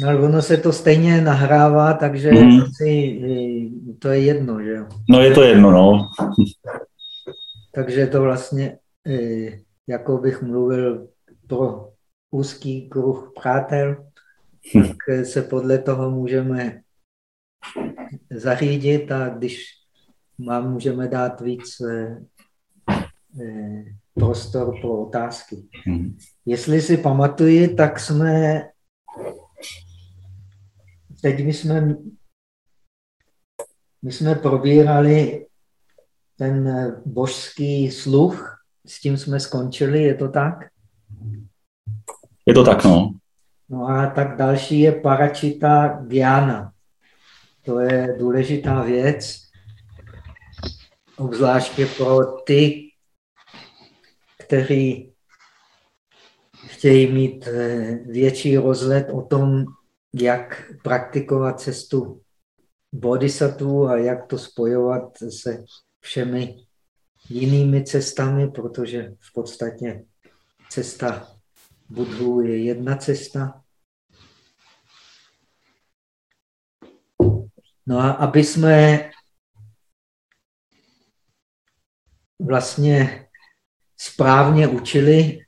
No, ale ono se to stejně nahrává, takže mm. si, to je jedno, že jo? No je to jedno, no. takže to vlastně, jako bych mluvil pro úzký kruh přátel, hm. tak se podle toho můžeme zařídit a když mám, můžeme dát víc eh, eh, prostor pro otázky. Hmm. Jestli si pamatuji, tak jsme teď my jsme, my jsme probírali ten božský sluch, s tím jsme skončili, je to tak? Je to tak, no. No a tak další je paračita Giana. To je důležitá věc, obzvláště pro ty, kteří chtějí mít eh, větší rozhled o tom, jak praktikovat cestu bodhisattva a jak to spojovat se všemi jinými cestami, protože v podstatě cesta Budhu je jedna cesta. No a aby jsme vlastně správně učili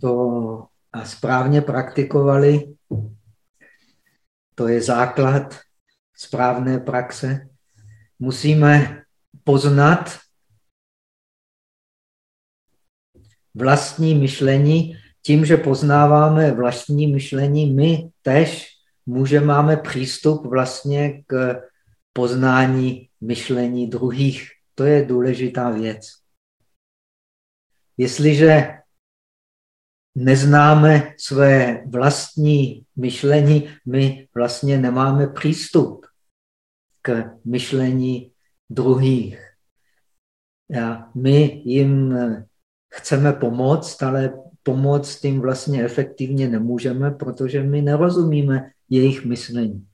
to a správně praktikovali, to je základ správné praxe, musíme poznat vlastní myšlení. Tím, že poznáváme vlastní myšlení, my tež můžeme máme přístup vlastně k poznání myšlení druhých. To je důležitá věc. Jestliže neznáme své vlastní myšlení, my vlastně nemáme přístup k myšlení druhých. A my jim chceme pomoct, ale pomoct tím vlastně efektivně nemůžeme, protože my nerozumíme jejich myšlení.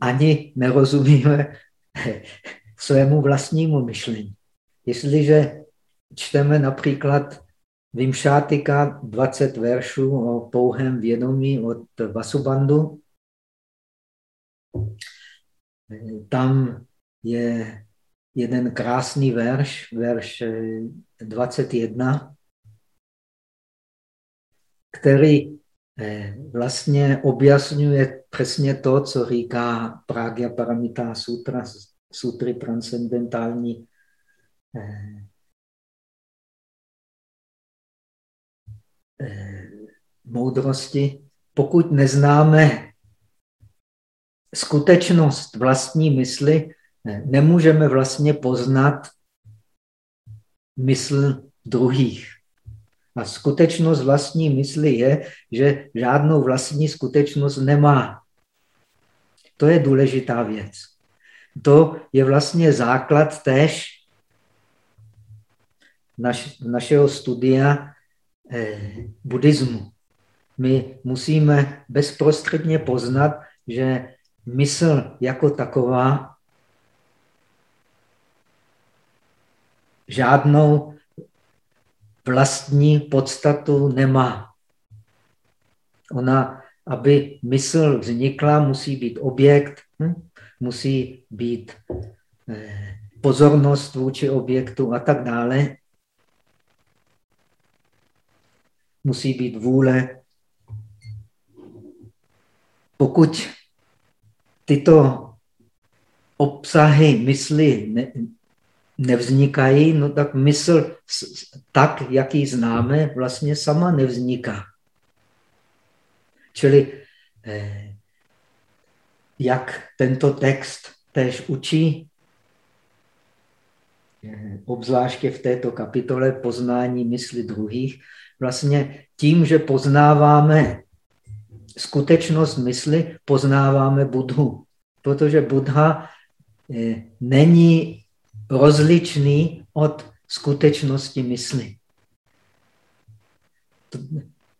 Ani nerozumíme svému vlastnímu myšlení. Jestliže čteme například Vimšátika 20 veršů o pouhém vědomí od Vasubandu, tam je jeden krásný verš, verš 21, který eh, vlastně objasňuje přesně to, co říká Pragya Paramita Sutra, sutry transcendentální eh, moudrosti. Pokud neznáme skutečnost vlastní mysli, nemůžeme vlastně poznat mysl druhých. A skutečnost vlastní mysli je, že žádnou vlastní skutečnost nemá. To je důležitá věc. To je vlastně základ též naš, našeho studia eh, buddhismu. My musíme bezprostředně poznat, že mysl jako taková žádnou vlastní podstatu nemá. Ona, aby mysl vznikla, musí být objekt, hm? musí být eh, pozornost vůči objektu a tak dále. Musí být vůle. Pokud tyto obsahy mysli ne, nevznikají, no tak mysl tak, jak ji známe, vlastně sama nevzniká. Čili eh, jak tento text tež učí, eh, obzvláště v této kapitole poznání mysli druhých, vlastně tím, že poznáváme skutečnost mysli, poznáváme Budhu. Protože Buddha eh, není rozličný od skutečnosti mysli.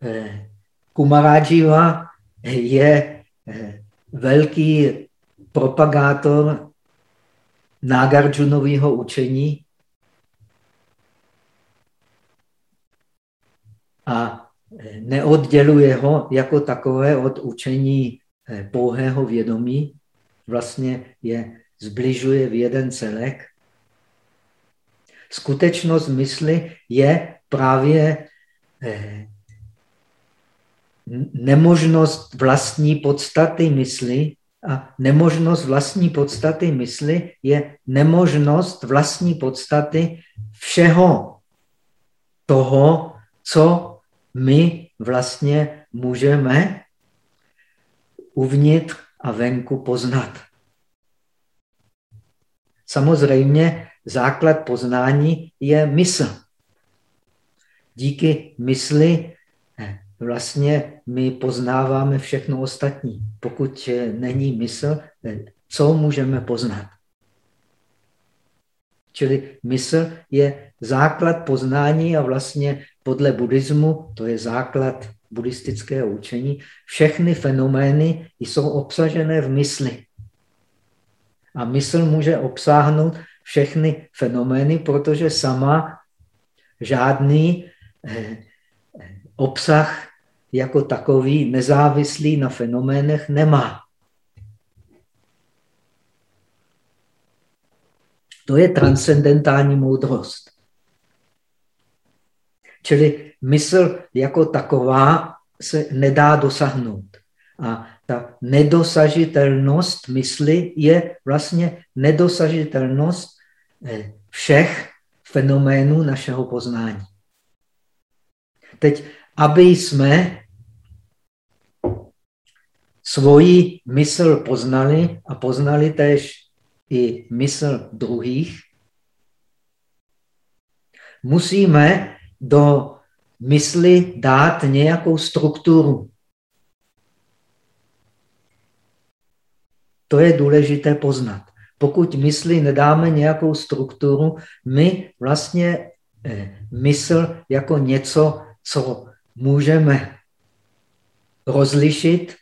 Eh, Kumarajiva je eh, velký propagátor Nagarjunového učení a neodděluje ho jako takové od učení eh, pouhého vědomí, vlastně je zbližuje v jeden celek. Skutečnost mysli je právě eh, nemožnost vlastní podstaty mysli a nemožnost vlastní podstaty mysli je nemožnost vlastní podstaty všeho toho, co my vlastně můžeme uvnitř a venku poznat. Samozřejmě základ poznání je mysl. Díky mysli eh, vlastně my poznáváme všechno ostatní. Pokud není mysl, eh, co můžeme poznat? Čili mysl je základ poznání a vlastně podle buddhismu, to je základ buddhistického učení, všechny fenomény jsou obsažené v mysli. A mysl může obsáhnout všechny fenomény, protože sama žádný eh, obsah jako takový nezávislý na fenoménech nemá. To je transcendentální moudrost. Čili mysl jako taková se nedá dosáhnout. A ta nedosažitelnost mysli je vlastně nedosažitelnost eh, všech fenoménů našeho poznání. Teď, aby jsme svoji mysl poznali a poznali též i mysl druhých, musíme do mysli dát nějakou strukturu. To je důležité poznat. Pokud mysli nedáme nějakou strukturu, my vlastně eh, mysl jako něco, co můžeme rozlišit,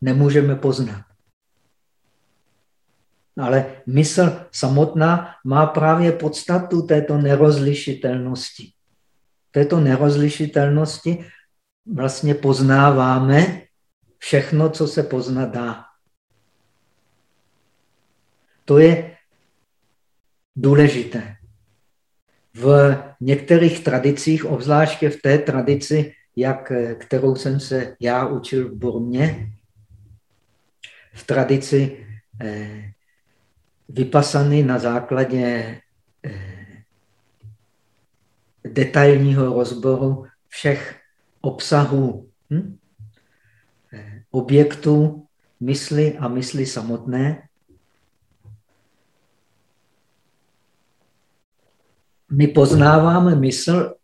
nemůžeme poznat. Ale mysl samotná má právě podstatu této nerozlišitelnosti. Této nerozlišitelnosti vlastně poznáváme všechno, co se poznat dá. To je důležité. V některých tradicích, obzvláště v té tradici, jak, kterou jsem se já učil v Burmě, v tradici eh, vypasany na základě eh, detailního rozboru všech obsahů hm? Eh, objektů mysli a mysli samotné. My poznáváme mysl,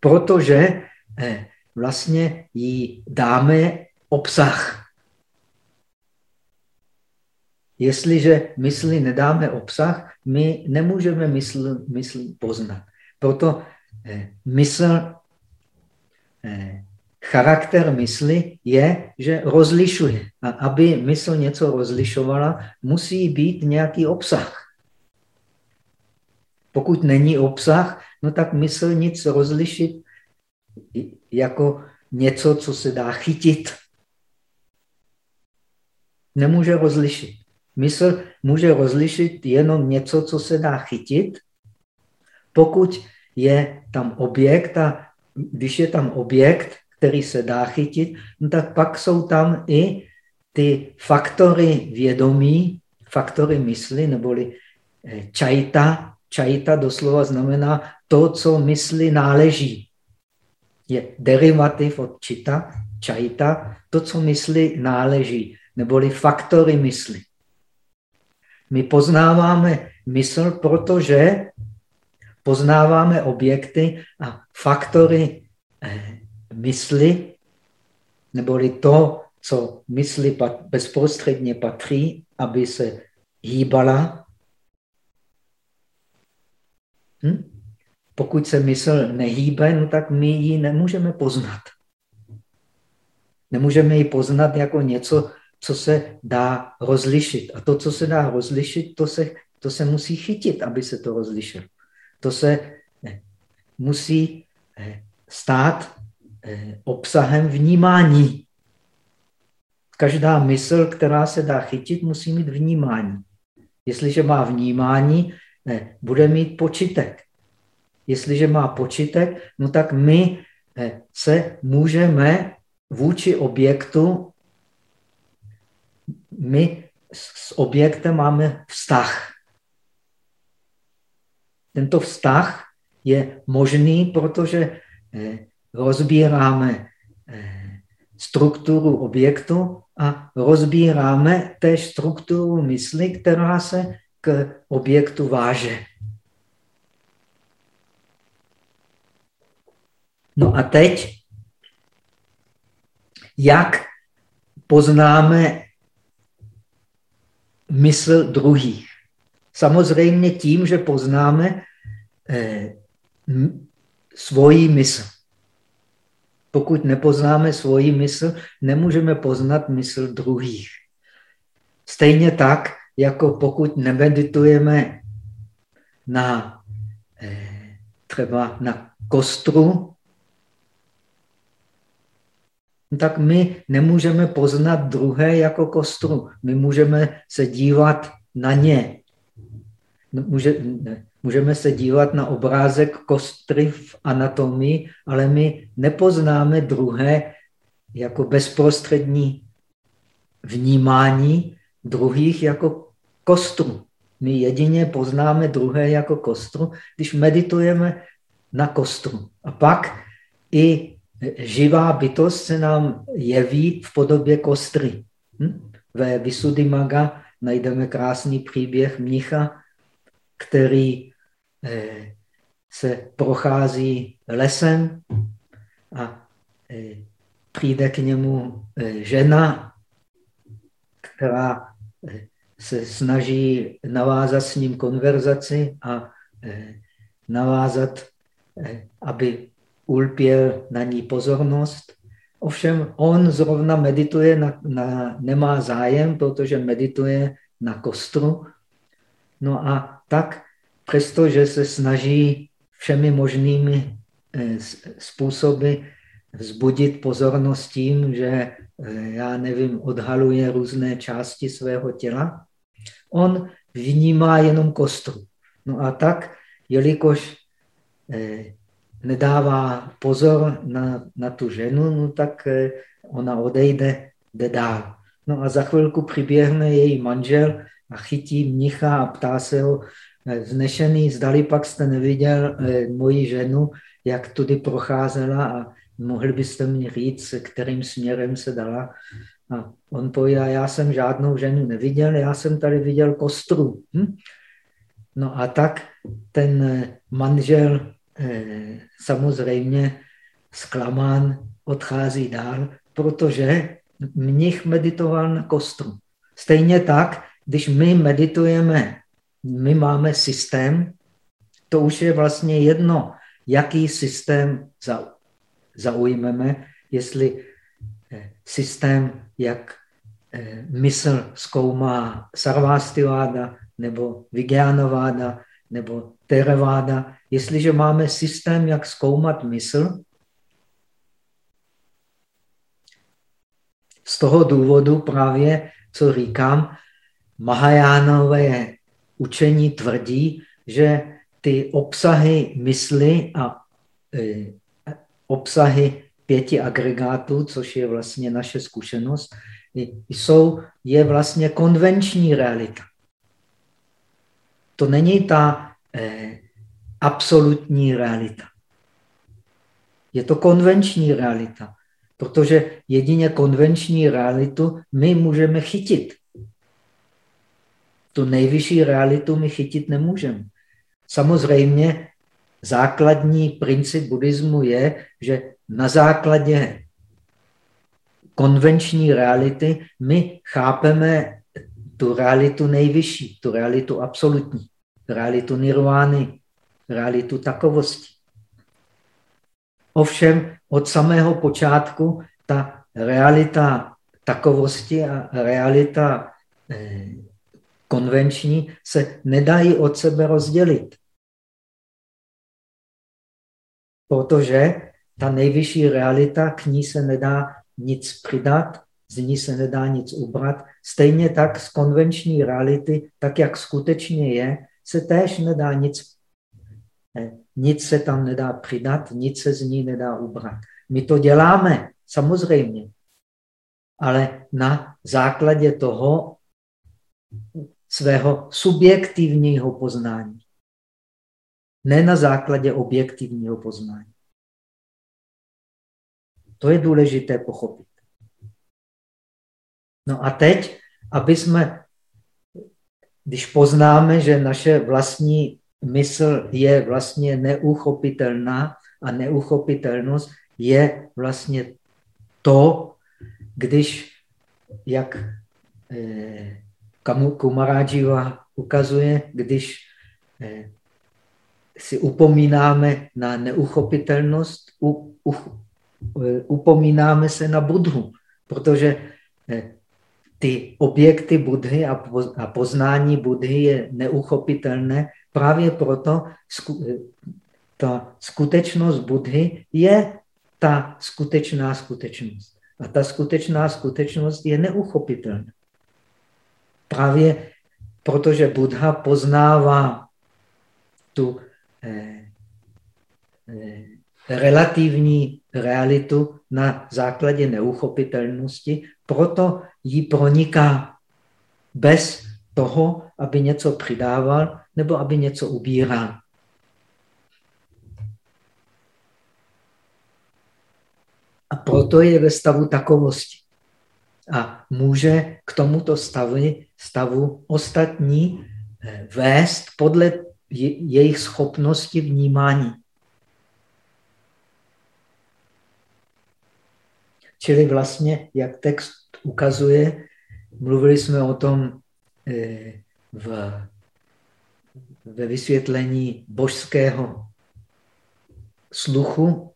protože eh, vlastně jí dáme obsah. Jestliže mysli nedáme obsah, my nemůžeme mysl, mysl poznat. Proto eh, mysl, eh, charakter mysli je, že rozlišuje. A aby mysl něco rozlišovala, musí být nějaký obsah. Pokud není obsah, no tak mysl nic rozlišit jako něco, co se dá chytit. Nemůže rozlišit. Mysl může rozlišit jenom něco, co se dá chytit, pokud je tam objekt a když je tam objekt, který se dá chytit, no tak pak jsou tam i ty faktory vědomí, faktory mysli, neboli eh, čajta. Čajta doslova znamená to, co mysli náleží. Je derivativ od čita, čajta, to, co mysli náleží, neboli faktory mysli. My poznáváme mysl, protože poznáváme objekty a faktory eh, mysli, neboli to, co mysli bezprostředně patří, aby se hýbala. Hm? Pokud se mysl nehýbe, no tak my ji nemůžeme poznat. Nemůžeme ji poznat jako něco, co se dá rozlišit. A to, co se dá rozlišit, to se, to se musí chytit, aby se to rozlišilo. To se musí eh, stát eh, obsahem vnímání. Každá mysl, která se dá chytit, musí mít vnímání. Jestliže má vnímání, ne, bude mít počitek. Jestliže má počitek, no tak my eh, se můžeme vůči objektu, my s objektem máme vztah. Tento vztah je možný, protože eh, rozbíráme eh, strukturu objektu a rozbíráme též strukturu mysli, která se k objektu váže. No a teď, jak poznáme mysl druhých? Samozřejmě tím, že poznáme eh, svoji mysl. Pokud nepoznáme svoji mysl, nemůžeme poznat mysl druhých. Stejně tak, jako pokud nemeditujeme na eh, třeba na kostru, tak my nemůžeme poznat druhé jako kostru. My můžeme se dívat na ně. No, může, můžeme se dívat na obrázek kostry v anatomii, ale my nepoznáme druhé jako bezprostřední vnímání druhých jako kostru. My jedině poznáme druhé jako kostru, když meditujeme na kostru. A pak i živá bytost se nám jeví v podobě kostry. Hm? Ve Visuddhimaga najdeme krásný příběh mnicha, který eh, se prochází lesem a eh, přijde k němu eh, žena, která se snaží navázat s ním konverzaci a navázat, aby ulpěl na ní pozornost. Ovšem on zrovna medituje, na, na, nemá zájem, protože medituje na kostru. No a tak, přestože se snaží všemi možnými eh, způsoby vzbudit pozornost tím, že, eh, já nevím, odhaluje různé části svého těla, on vnímá jenom kostru. No a tak, jelikož eh, nedává pozor na, na tu ženu, no tak eh, ona odejde, jde dál. No a za chvilku přiběhne její manžel a chytí mnicha a ptá se ho, eh, znešený, zdali pak jste neviděl eh, moji ženu, jak tudy procházela a mohli byste mi říct, kterým směrem se dala. A on povídá, já jsem žádnou ženu neviděl, já jsem tady viděl kostru. Hm? No a tak ten manžel samozřejmě zklamán odchází dál, protože mnich meditoval na kostru. Stejně tak, když my meditujeme, my máme systém, to už je vlastně jedno, jaký systém zaujmeme, jestli eh, systém, jak eh, mysl zkoumá Sarvastiváda nebo Vigyánováda nebo Theravada, jestliže máme systém, jak zkoumat mysl, z toho důvodu právě, co říkám, Mahajánové učení tvrdí, že ty obsahy mysli a e, obsahy pěti agregátů, což je vlastně naše zkušenost, jsou, je vlastně konvenční realita. To není ta eh, absolutní realita. Je to konvenční realita, protože jedině konvenční realitu my můžeme chytit. Tu nejvyšší realitu my chytit nemůžeme. Samozřejmě základní princip buddhismu je, že na základě konvenční reality my chápeme tu realitu nejvyšší, tu realitu absolutní, realitu nirvány, realitu takovosti. Ovšem od samého počátku ta realita takovosti a realita eh, konvenční se nedají od sebe rozdělit. Protože ta nejvyšší realita, k ní se nedá nic přidat, z ní se nedá nic ubrat. Stejně tak z konvenční reality, tak jak skutečně je, se též nedá nic, eh, nic se tam nedá přidat, nic se z ní nedá ubrat. My to děláme, samozřejmě, ale na základě toho svého subjektivního poznání. Ne na základě objektivního poznání. To je důležité pochopit. No a teď, aby jsme, když poznáme, že naše vlastní mysl je vlastně neuchopitelná a neuchopitelnost je vlastně to, když, jak eh, Kumaráživa ukazuje, když eh, si upomínáme na neuchopitelnost, u, u, eh, upomínáme se na Budhu, protože eh, ty objekty Budhy a, poznání Budhy je neuchopitelné. Právě proto sku, ta skutečnost Budhy je ta skutečná skutečnost. A ta skutečná skutečnost je neuchopitelná. Právě protože Buddha poznává tu eh, eh, relativní realitu na základě neuchopitelnosti, proto ji proniká bez toho, aby něco přidával nebo aby něco ubíral. A proto je ve stavu takovosti. A může k tomuto stavu, stavu ostatní eh, vést podle jejich schopnosti vnímání. Čili vlastně, jak text ukazuje, mluvili jsme o tom eh, v, ve vysvětlení božského sluchu.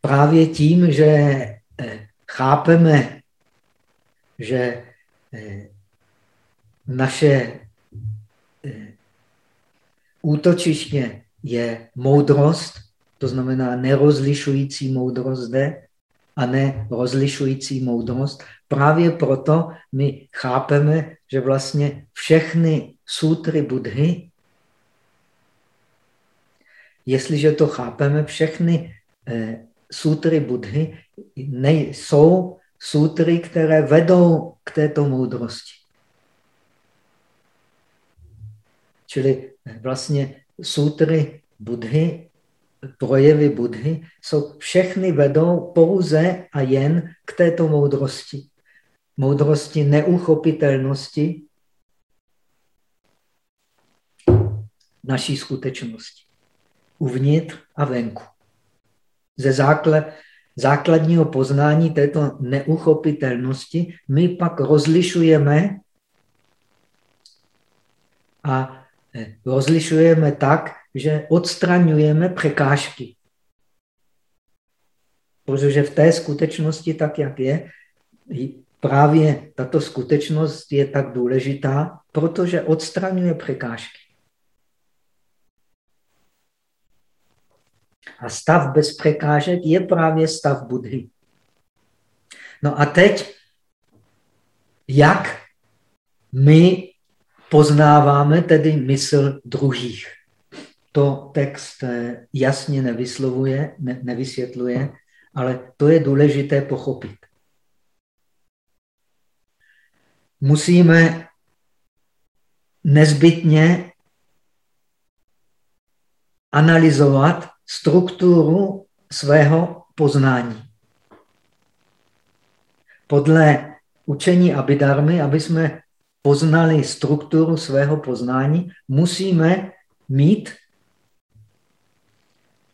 Právě tím, že eh, chápeme, že eh, naše útočiště je moudrost, to znamená nerozlišující moudrost zde a ne rozlišující moudrost. Právě proto my chápeme, že vlastně všechny sutry Budhy, jestliže to chápeme, všechny eh, sutry Budhy jsou sutry, které vedou k této moudrosti. Čili vlastně sutry Budhy projevy Budhy jsou všechny vedou pouze a jen k této moudrosti. Moudrosti neuchopitelnosti naší skutečnosti. Uvnitř a venku. Ze základ, základního poznání této neuchopitelnosti my pak rozlišujeme a eh, rozlišujeme tak, že odstraňujeme překážky. Protože v té skutečnosti, tak jak je, právě tato skutečnost je tak důležitá, protože odstraňuje překážky. A stav bez překážek je právě stav Budhy. No a teď, jak my poznáváme tedy mysl druhých? To text eh, jasně nevyslovuje, ne, nevysvětluje, ale to je důležité pochopit. Musíme nezbytně analyzovat strukturu svého poznání. Podle učení Abidarmy, aby jsme poznali strukturu svého poznání, musíme mít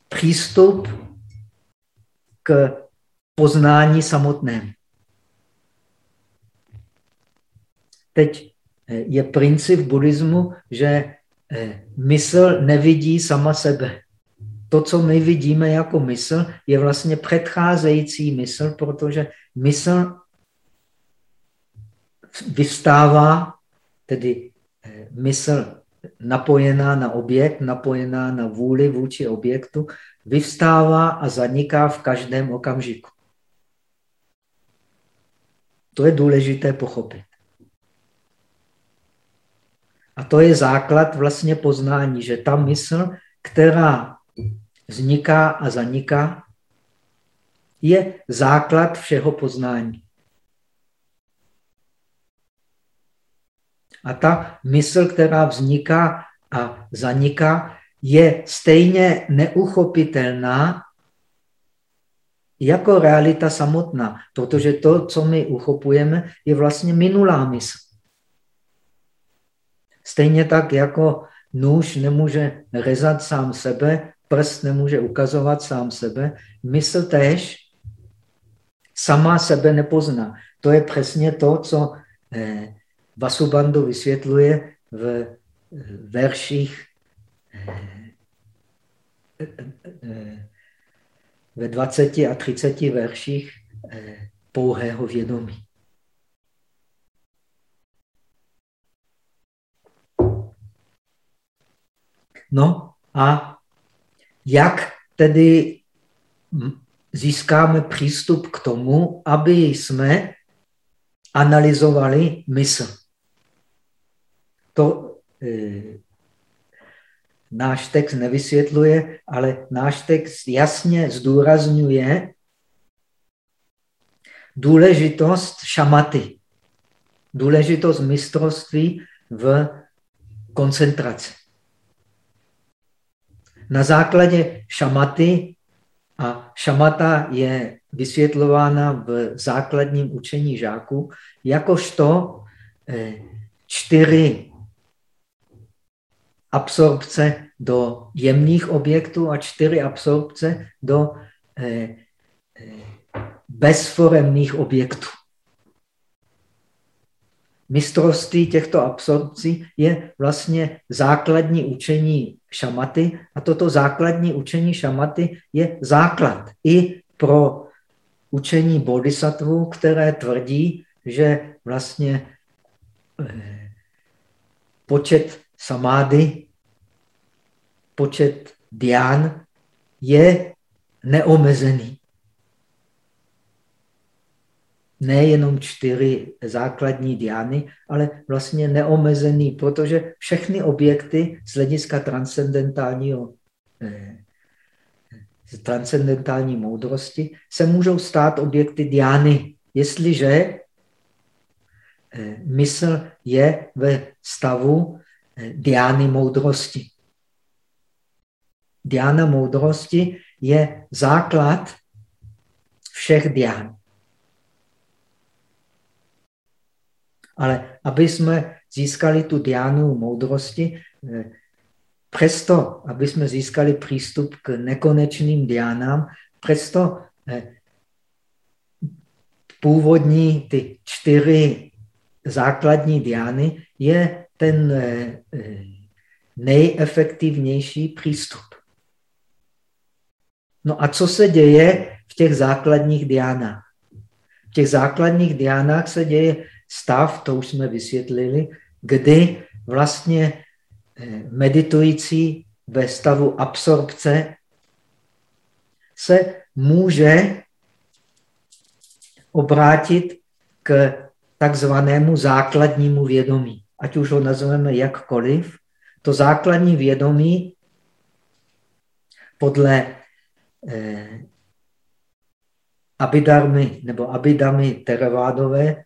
přístup k poznání samotném. Teď eh, je princip buddhismu, že eh, mysl nevidí sama sebe. To, co my vidíme jako mysl, je vlastně předcházející mysl, protože mysl vystává, tedy eh, mysl napojená na objekt, napojená na vůli vůči objektu, vyvstává a zaniká v každém okamžiku. To je důležité pochopit. A to je základ vlastně poznání, že ta mysl, která vzniká a zaniká, je základ všeho poznání. A ta mysl, která vzniká a zaniká, je stejně neuchopitelná jako realita samotná, protože to, co my uchopujeme, je vlastně minulá mysl. Stejně tak, jako nůž nemůže rezat sám sebe, prst nemůže ukazovat sám sebe, mysl též sama sebe nepozná. To je přesně to, co eh, Vasubandhu vysvětluje v eh, verších eh, ve 20 a 30 verších pouhého vědomí. No a jak tedy získáme přístup k tomu, aby jsme analyzovali mysl. To e, náš text nevysvětluje, ale náš text jasně zdůrazňuje důležitost šamaty, důležitost mistrovství v koncentraci. Na základě šamaty, a šamata je vysvětlována v základním učení žáků, jakožto eh, čtyři absorpce do jemných objektů a čtyři absorpce do eh, eh, bezforemných objektů. Mistrovství těchto absorpcí je vlastně základní učení šamaty a toto základní učení šamaty je základ i pro učení bodhisattvů, které tvrdí, že vlastně eh, počet samády, počet dián je neomezený. Nejenom čtyři základní diány, ale vlastně neomezený, protože všechny objekty z hlediska transcendentálního eh, transcendentální moudrosti se můžou stát objekty diány, jestliže eh, mysl je ve stavu diány moudrosti. Diána moudrosti je základ všech dián. Ale aby jsme získali tu diánu moudrosti, eh, přesto, aby jsme získali přístup k nekonečným diánám, přesto eh, původní ty čtyři základní diány je ten eh, nejefektivnější přístup. No a co se děje v těch základních diánách? V těch základních diánách se děje stav, to už jsme vysvětlili, kdy vlastně eh, meditující ve stavu absorpce se může obrátit k takzvanému základnímu vědomí. Ať už ho nazveme jakkoliv, to základní vědomí podle eh, Abidarmy nebo Abidamy Teravádové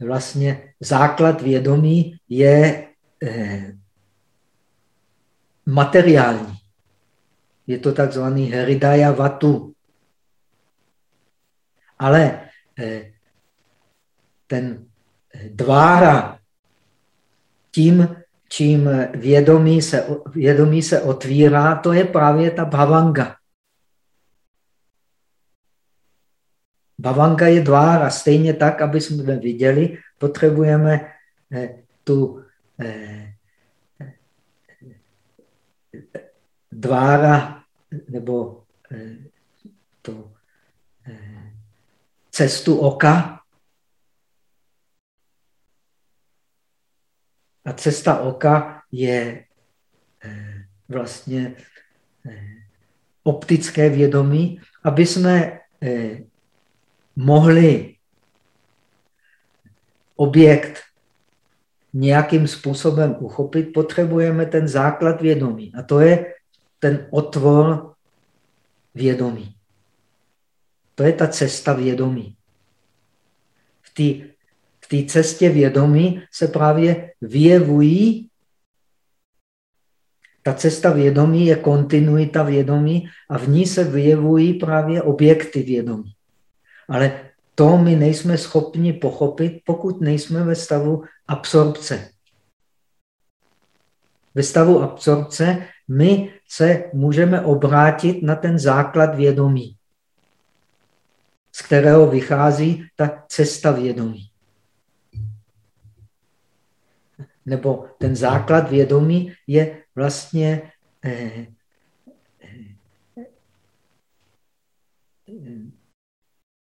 vlastně základ vědomí je eh, materiální. Je to takzvaný Hridaya Vatu. Ale eh, ten dvára tím, čím vědomí se, vědomí se otvírá, to je právě ta bhavanga. Bhavanga je dvára. Stejně tak, aby jsme viděli, potřebujeme eh, tu eh, dvára nebo eh, tu cestu oka, A cesta oka je eh, vlastně eh, optické vědomí, aby jsme eh, mohli objekt nějakým způsobem uchopit, potřebujeme ten základ vědomí. A to je ten otvor vědomí. To je ta cesta vědomí. V té té cestě vědomí se právě vyjevují. Ta cesta vědomí je kontinuita vědomí a v ní se vyjevují právě objekty vědomí. Ale to my nejsme schopni pochopit, pokud nejsme ve stavu absorpce. Ve stavu absorpce my se můžeme obrátit na ten základ vědomí, z kterého vychází ta cesta vědomí. Nebo ten základ vědomí je vlastně eh, eh,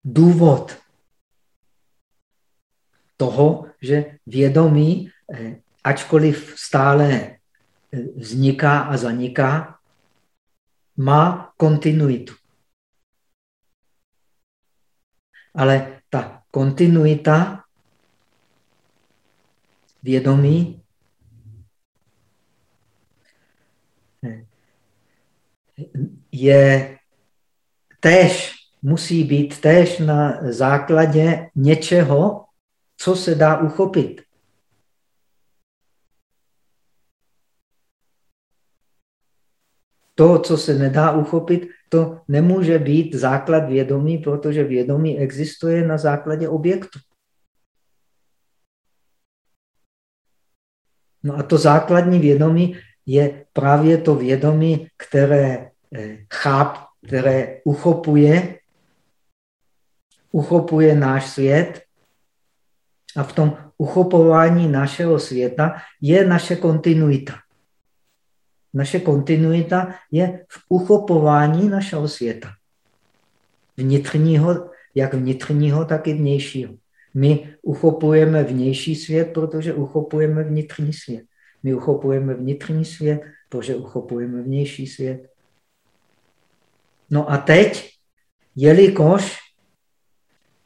důvod toho, že vědomí, eh, ačkoliv stále eh, vzniká a zaniká, má kontinuitu. Ale ta kontinuita vědomí je též musí být též na základě něčeho, co se dá uchopit. To, co se nedá uchopit, to nemůže být základ vědomí, protože vědomí existuje na základě objektu. No a to základní vědomí je právě to vědomí, které eh, cháp, které uchopuje uchopuje náš svět a v tom uchopování našeho světa je naše kontinuita. Naše kontinuita je v uchopování našeho světa. Vnitřního, jak vnitřního, tak i vnějšího. My uchopujeme vnější svět, protože uchopujeme vnitřní svět. My uchopujeme vnitřní svět, protože uchopujeme vnější svět. No a teď, jelikož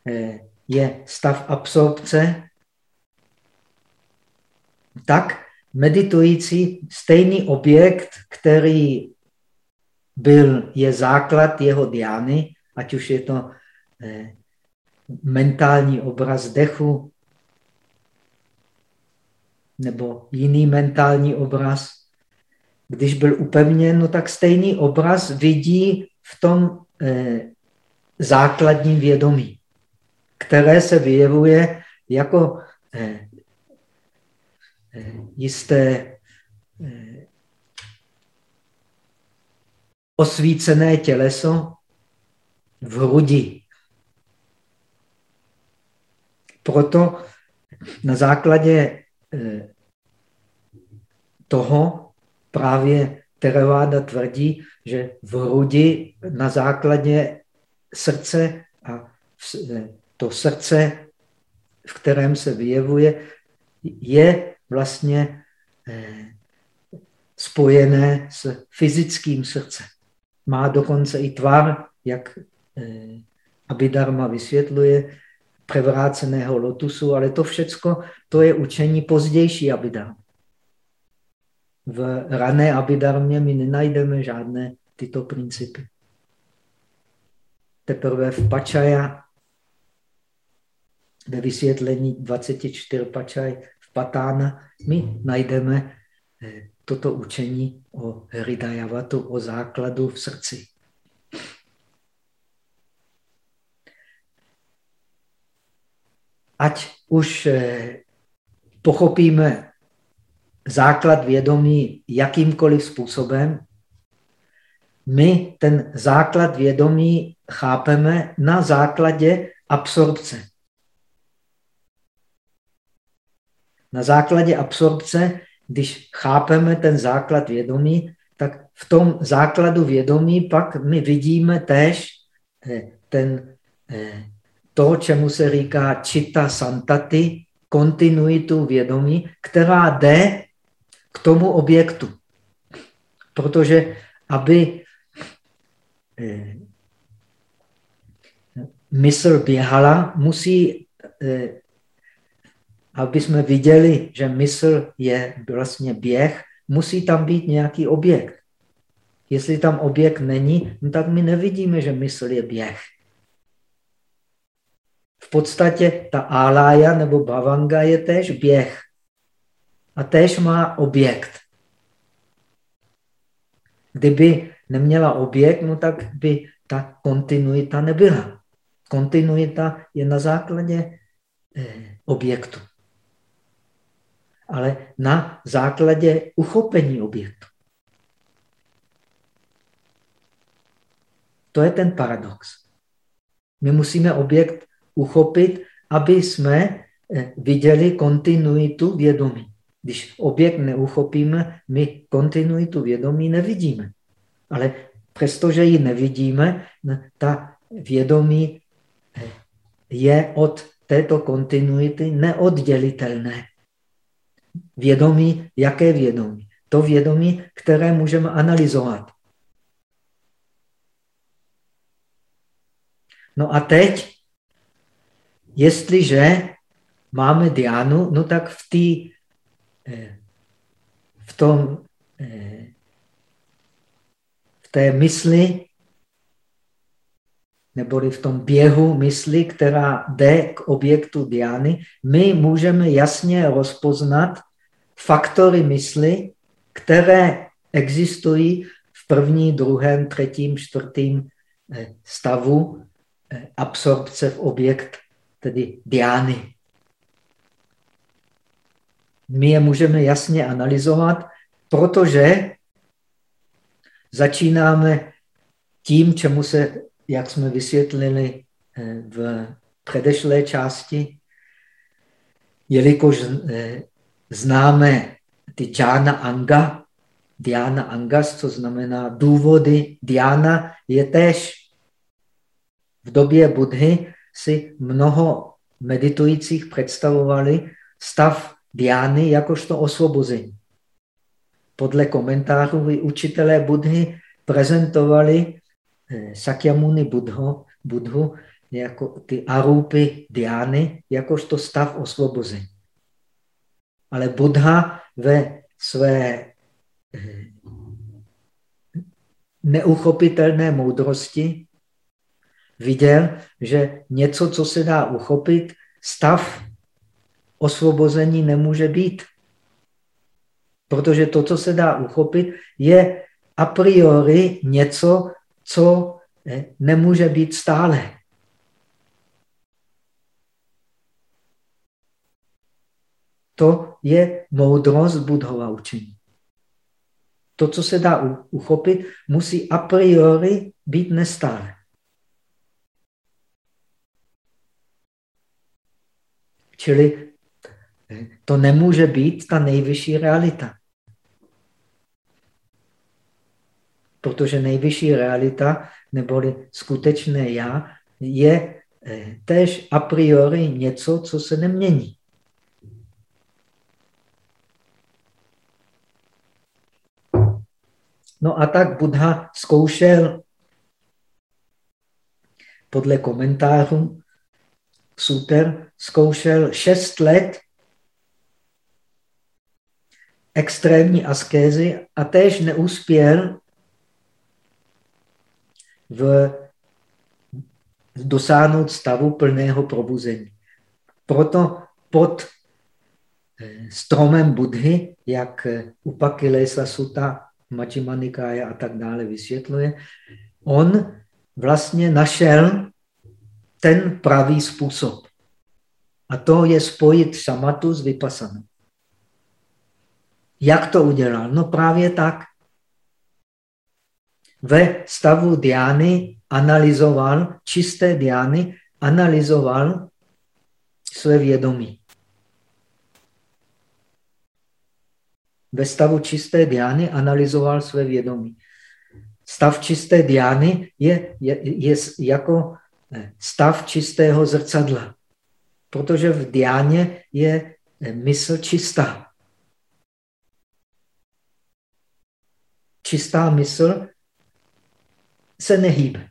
Eh, je stav absorpce, tak meditující stejný objekt, který byl, je základ jeho diány, ať už je to eh, mentální obraz dechu nebo jiný mentální obraz. Když byl upevněn, no tak stejný obraz vidí v tom eh, základním vědomí které se vyjevuje jako eh, eh, jisté eh, osvícené těleso v hrudi. Proto na základě toho právě Theravada tvrdí, že v hrudi na základě srdce a to srdce, v kterém se vyjevuje, je vlastně eh, spojené s fyzickým srdcem. Má dokonce i tvar, jak eh, Abhidharma vysvětluje, převráceného lotusu, ale to všecko, to je učení pozdější Abhidharma. V rané Abhidharmě my nenajdeme žádné tyto principy. Teprve v Pačaja ve vysvětlení 24 pačaj v Patána my najdeme eh, toto učení o Hridayavatu, o základu v srdci. Ať už eh, pochopíme základ vědomí jakýmkoliv způsobem, my ten základ vědomí chápeme na základě absorpce. Na základě absorpce, když chápeme ten základ vědomí, tak v tom základu vědomí pak my vidíme též eh, ten, eh, to, čemu se říká čita santati, kontinuitu vědomí, která jde k tomu objektu. Protože aby eh, mysl běhala, musí, eh, aby jsme viděli, že mysl je vlastně běh, musí tam být nějaký objekt. Jestli tam objekt není, no tak my nevidíme, že mysl je běh. Podstatě ta álája nebo bhavanga je též běh. A též má objekt. Kdyby neměla objekt, no tak by ta kontinuita nebyla. Kontinuita je na základě eh, objektu. Ale na základě uchopení objektu. To je ten paradox. My musíme objekt uchopit, aby jsme eh, viděli kontinuitu vědomí. Když objekt neuchopíme, my kontinuitu vědomí nevidíme. Ale přestože ji nevidíme, ta vědomí eh, je od této kontinuity neoddělitelné. Vědomí, jaké vědomí? To vědomí, které můžeme analyzovat. No a teď, jestliže máme diánu, no tak v, tý, eh, v tom eh, v té mysli, neboli v tom běhu mysli, která jde k objektu diány, my můžeme jasně rozpoznat faktory mysli, které existují v první, druhém, třetím, čtvrtým eh, stavu absorpce v objekt, tedy diány. My je můžeme jasně analyzovat, protože začínáme tím, čemu se, jak jsme vysvětlili eh, v předešlé části, jelikož eh, známe ty džána anga, diana angas, co znamená důvody. Diana je též v době Budhy si mnoho meditujících představovali stav diány jakožto osvobození. Podle komentářů učitelé Budhy prezentovali eh, Sakyamuni Budho, Budhu jako ty arupy diány jakožto stav osvobození. Ale Buddha ve své eh, neuchopitelné moudrosti viděl, že něco, co se dá uchopit, stav osvobození nemůže být. Protože to, co se dá uchopit, je a priori něco, co eh, nemůže být stále. To je moudrost Budhova učení. To, co se dá uchopit, musí a priori být nestále. Čili eh, to nemůže být ta nejvyšší realita. Protože nejvyšší realita, neboli skutečné já, je eh, tež a priori něco, co se nemění. No a tak Buddha zkoušel podle komentářů Suter zkoušel šest let extrémní askézy a též neuspěl v dosáhnout stavu plného probuzení. Proto pod eh, stromem Budhy, jak Upakilesa Sutta, Majjhima a tak dále vysvětluje, on vlastně našel ten pravý způsob. A to je spojit šamatu s vypasanou. Jak to udělal? No právě tak. Ve stavu diány analyzoval, čisté diány, analyzoval své vědomí. Ve stavu čisté diány analyzoval své vědomí. Stav čisté diány je, je, je jako stav čistého zrcadla. Protože v diáně je mysl čistá. Čistá mysl se nehýbe.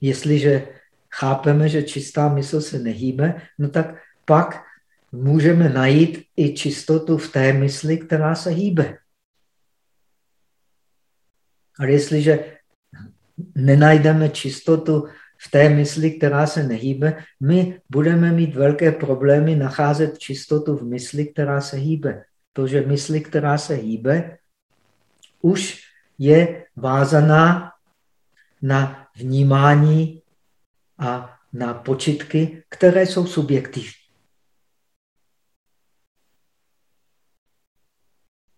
Jestliže chápeme, že čistá mysl se nehýbe, no tak pak můžeme najít i čistotu v té mysli, která se hýbe. Ale jestliže nenajdeme čistotu v té mysli, která se nehýbe, my budeme mít velké problémy nacházet čistotu v mysli, která se hýbe. To, že mysli, která se hýbe, už je vázaná na vnímání a na počitky, které jsou subjektivní.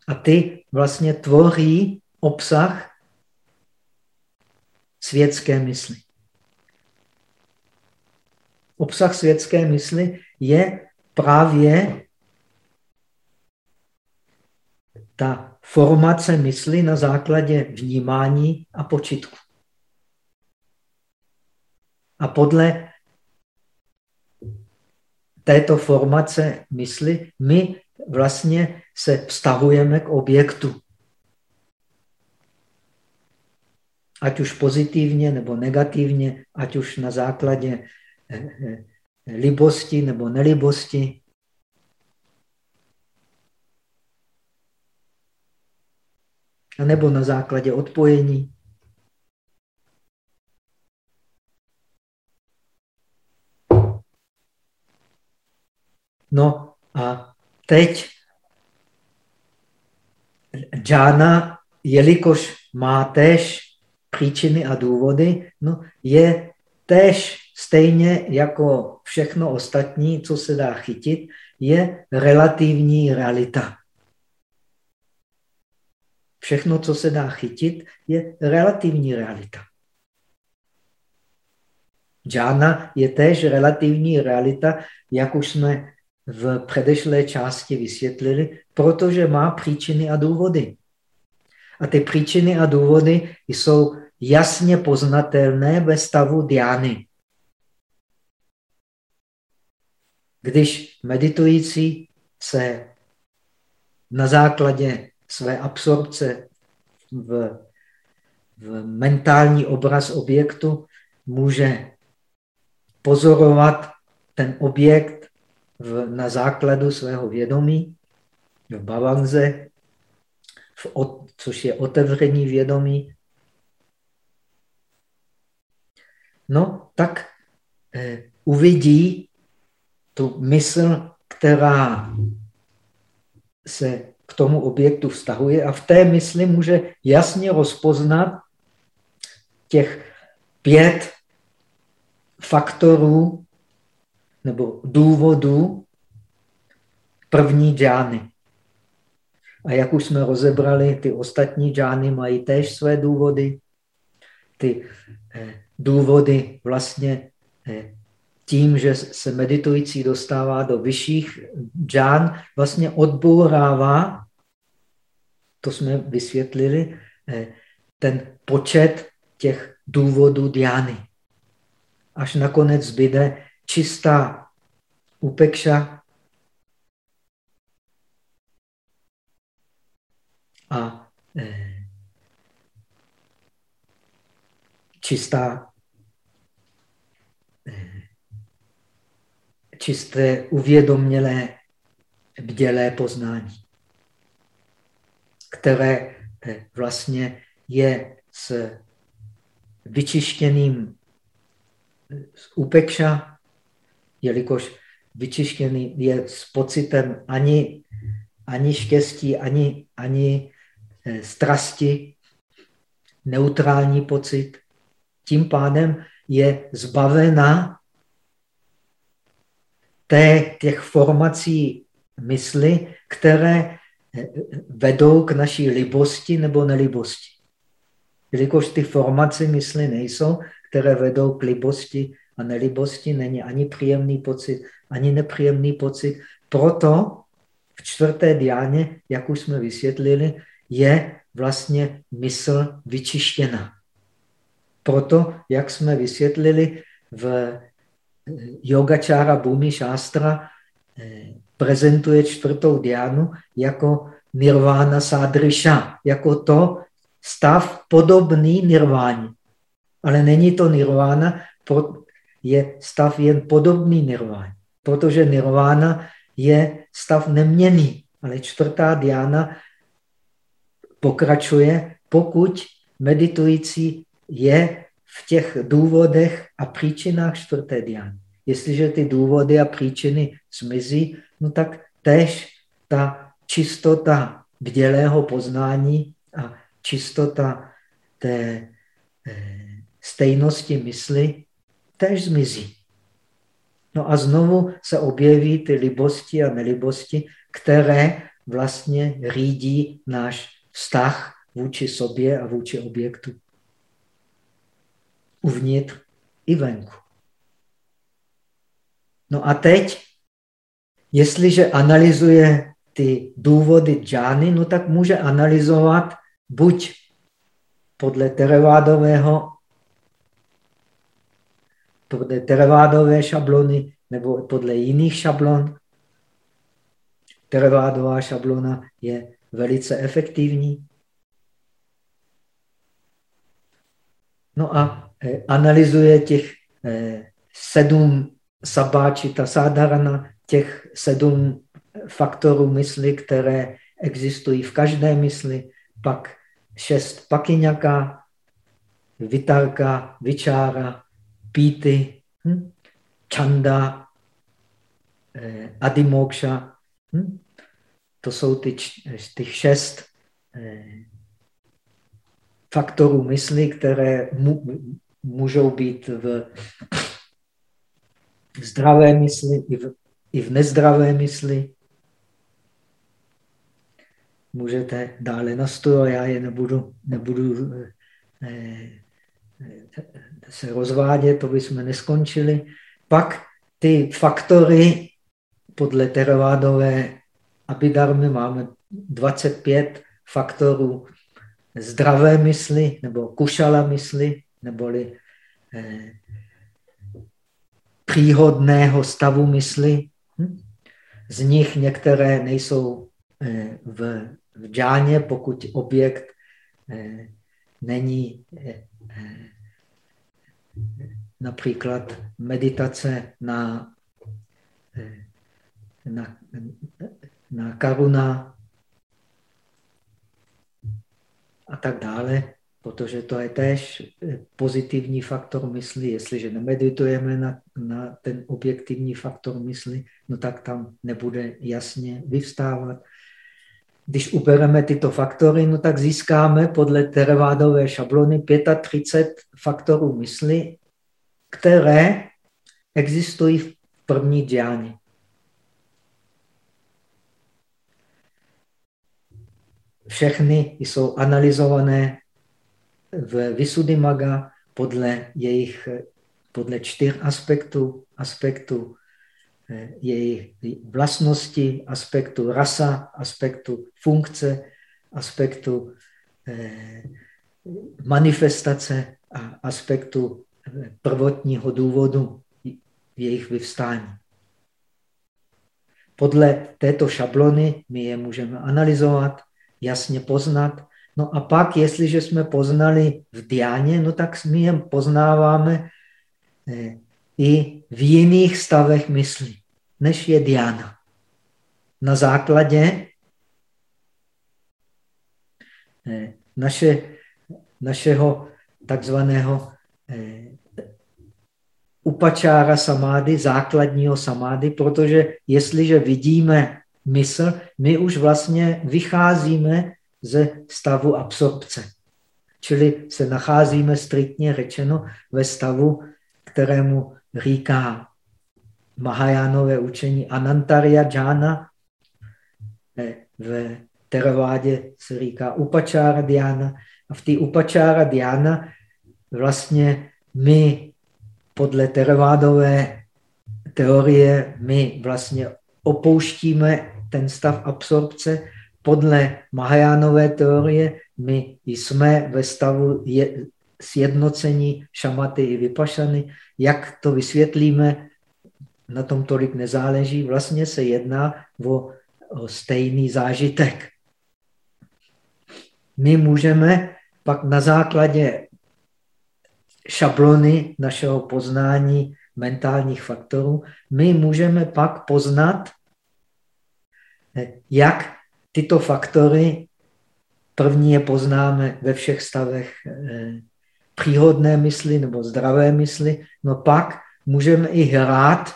A ty vlastně tvoří obsah světské mysli. Obsah světské mysli je právě ta formace mysli na základě vnímání a počitku. A podle této formace mysli my vlastně se vztahujeme k objektu. Ať už pozitivně nebo negativně, ať už na základě eh, eh, libosti nebo nelibosti. A nebo na základě odpojení. No a teď džána, jelikož má též příčiny a důvody, no, je též stejně jako všechno ostatní, co se dá chytit, je relativní realita. Všechno, co se dá chytit, je relativní realita. Džána je též relativní realita, jak už jsme v předešlé části vysvětlili, protože má příčiny a důvody. A ty příčiny a důvody jsou jasně poznatelné ve stavu diány. Když meditující se na základě své absorpce v, v mentální obraz objektu může pozorovat ten objekt v, na základu svého vědomí, v bavanze, v, což je otevření vědomí, no tak eh, uvidí tu mysl, která se k tomu objektu vztahuje a v té mysli může jasně rozpoznat těch pět faktorů nebo důvodů první džány. A jak už jsme rozebrali, ty ostatní džány mají též své důvody. Ty eh, důvody vlastně eh, tím, že se meditující dostává do vyšších džán, vlastně odbourává, to jsme vysvětlili, eh, ten počet těch důvodů diány. Až nakonec zbyde čistá upekša a eh, čistá eh, čisté uvědomělé bdělé poznání, které eh, vlastně je s vyčištěným z upekša, jelikož vyčištěný je s pocitem ani, ani štěstí, ani, ani eh, strasti, neutrální pocit. Tím pádem je zbavena té, těch formací mysli, které eh, vedou k naší libosti nebo nelibosti. Jelikož ty formace mysli nejsou, které vedou k libosti a nelibosti, není ani příjemný pocit, ani nepříjemný pocit. Proto v čtvrté diáně, jak už jsme vysvětlili, je vlastně mysl vyčištěna. Proto, jak jsme vysvětlili v eh, Yogačára Bhumi Shastra, eh, prezentuje čtvrtou diánu jako nirvana sadrisha, jako to stav podobný nirváně. Ale není to nirvana, je stav jen podobný nirváně, protože nirvana je stav neměný, ale čtvrtá diána pokračuje, pokud meditující je v těch důvodech a příčinách čtvrté diány. Jestliže ty důvody a příčiny zmizí, no tak tež ta čistota bdělého poznání a čistota té eh, stejnosti mysli tež zmizí. No a znovu se objeví ty libosti a nelibosti, které vlastně řídí náš vztah vůči sobě a vůči objektu. Uvnitř i venku. No a teď, jestliže analyzuje ty důvody džány, no tak může analyzovat buď podle Terevádového, podle Terevádové šablony, nebo podle jiných šablon. Terevádová šablona je velice efektivní. No a analyzuje těch eh, sedm sabáčita sádarana, těch sedm faktorů mysli, které existují v každé mysli, pak šest pakiňaka, vitarka, vyčára, píty, hm? čanda, eh, adimokša. Hm? To jsou ty, těch šest eh, faktorů mysli, které můžou být v zdravé mysli i v, i v nezdravé mysli. Můžete dále na stůl, já je nebudu, nebudu eh, eh, se rozvádět, to bychom neskončili. Pak ty faktory podle teravádové abidarmy máme 25 faktorů. Zdravé mysli nebo kušala mysli, neboli eh, příhodného stavu mysli. Hm? Z nich některé nejsou eh, v v džáně, pokud objekt eh, není eh, eh, například meditace na, na, na karuna a tak dále, protože to je též pozitivní faktor mysli. Jestliže nemeditujeme na, na ten objektivní faktor mysli, no tak tam nebude jasně vyvstávat. Když ubereme tyto faktory, no tak získáme podle terevádové šablony 35 faktorů mysli, které existují v první džáně. Všechny jsou analyzované v Visuddhimaga podle jejich podle čtyř aspektů, aspektu Eh, jejich vlastnosti, aspektu rasa, aspektu funkce, aspektu eh, manifestace a aspektu eh, prvotního důvodu jejich vyvstání. Podle této šablony my je můžeme analyzovat, jasně poznat. No a pak, jestliže jsme poznali v diáně, no tak my je poznáváme i v jiných stavech mysli, než je Diana. Na základě eh, naše, našeho takzvaného eh, upačára samády, základního samády, protože jestliže vidíme mysl, my už vlastně vycházíme ze stavu absorpce. Čili se nacházíme striktně řečeno ve stavu, kterému říká Mahajánové učení Anantarya Džána. V Teravádě se říká Upačára Diana. A v té Upačára Diana vlastně my podle Teravádové teorie my vlastně opouštíme ten stav absorpce. Podle Mahajánové teorie my jsme ve stavu je, sjednocení šamaty i vypašany. Jak to vysvětlíme, na tom tolik nezáleží. Vlastně se jedná o, o stejný zážitek. My můžeme pak na základě šablony našeho poznání mentálních faktorů, my můžeme pak poznat, jak tyto faktory, první je poznáme ve všech stavech eh, příhodné mysli nebo zdravé mysli, no pak můžeme i hrát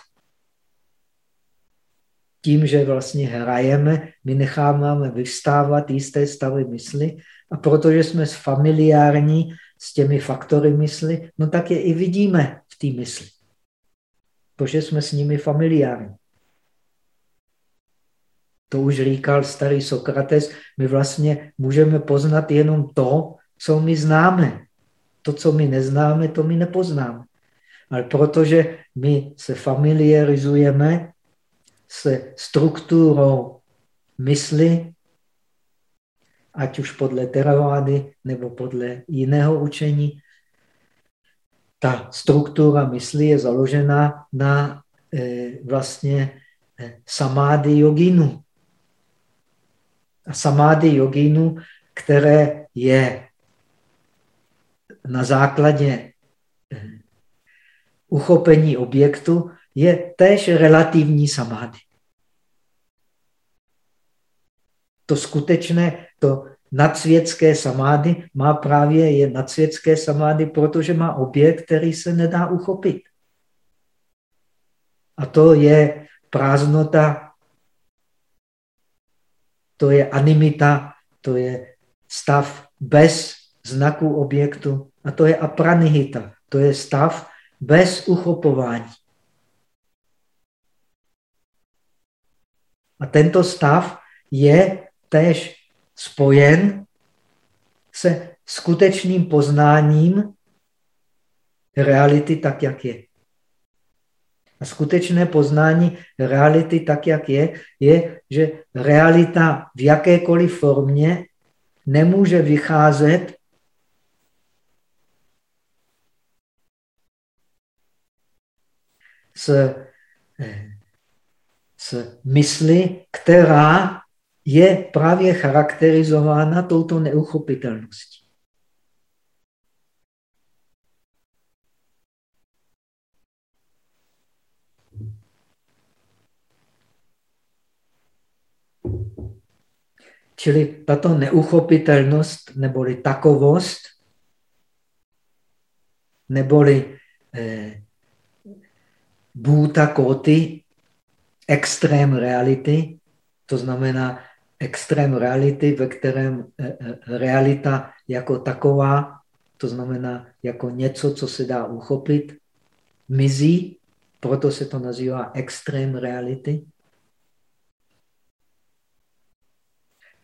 tím, že vlastně hrajeme, my necháváme vystávat jisté stavy mysli a protože jsme familiární s těmi faktory mysli, no tak je i vidíme v té mysli, protože jsme s nimi familiární. To už říkal starý Sokrates, my vlastně můžeme poznat jenom to, co my známe. To, co my neznáme, to my nepoznáme. Ale protože my se familiarizujeme se strukturou mysli, ať už podle teravády nebo podle jiného učení, ta struktura mysli je založena na e, vlastně e, samády joginu. Samády joginu, které je na základě e, uchopení objektu, je též relativní samády. To skutečné, to nadsvětské samády má právě je nadsvětské samády, protože má objekt, který se nedá uchopit. A to je prázdnota, to je animita, to je stav bez znaku objektu a to je apranihita, to je stav bez uchopování. A tento stav je též spojen se skutečným poznáním reality tak, jak je. A skutečné poznání reality tak, jak je, je, že realita v jakékoliv formě nemůže vycházet z, eh, z mysli, která je právě charakterizována touto neuchopitelností. Čili tato neuchopitelnost neboli takovost, neboli eh, bůta koty, extrém reality, to znamená extrém reality, ve kterém eh, eh, realita jako taková, to znamená jako něco, co se dá uchopit, mizí, proto se to nazývá extrém reality.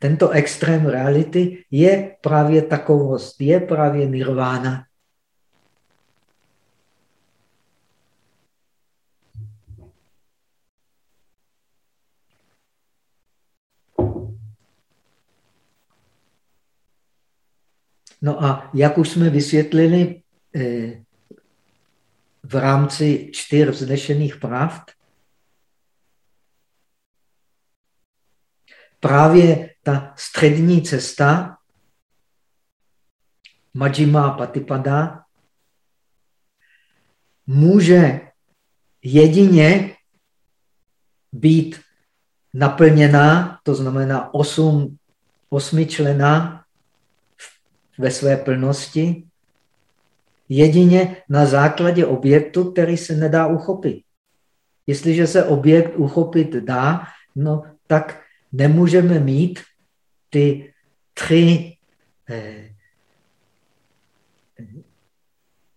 Tento extrém reality je právě takovost, je právě nirvána. No a jak už jsme vysvětlili eh, v rámci čtyř vznešených pravd, právě ta střední cesta, Majima Patipada, může jedině být naplněná, to znamená osm, osmičlená ve své plnosti jedině na základě objektu, který se nedá uchopit. Jestliže se objekt uchopit dá, no, tak nemůžeme mít ty tři eh,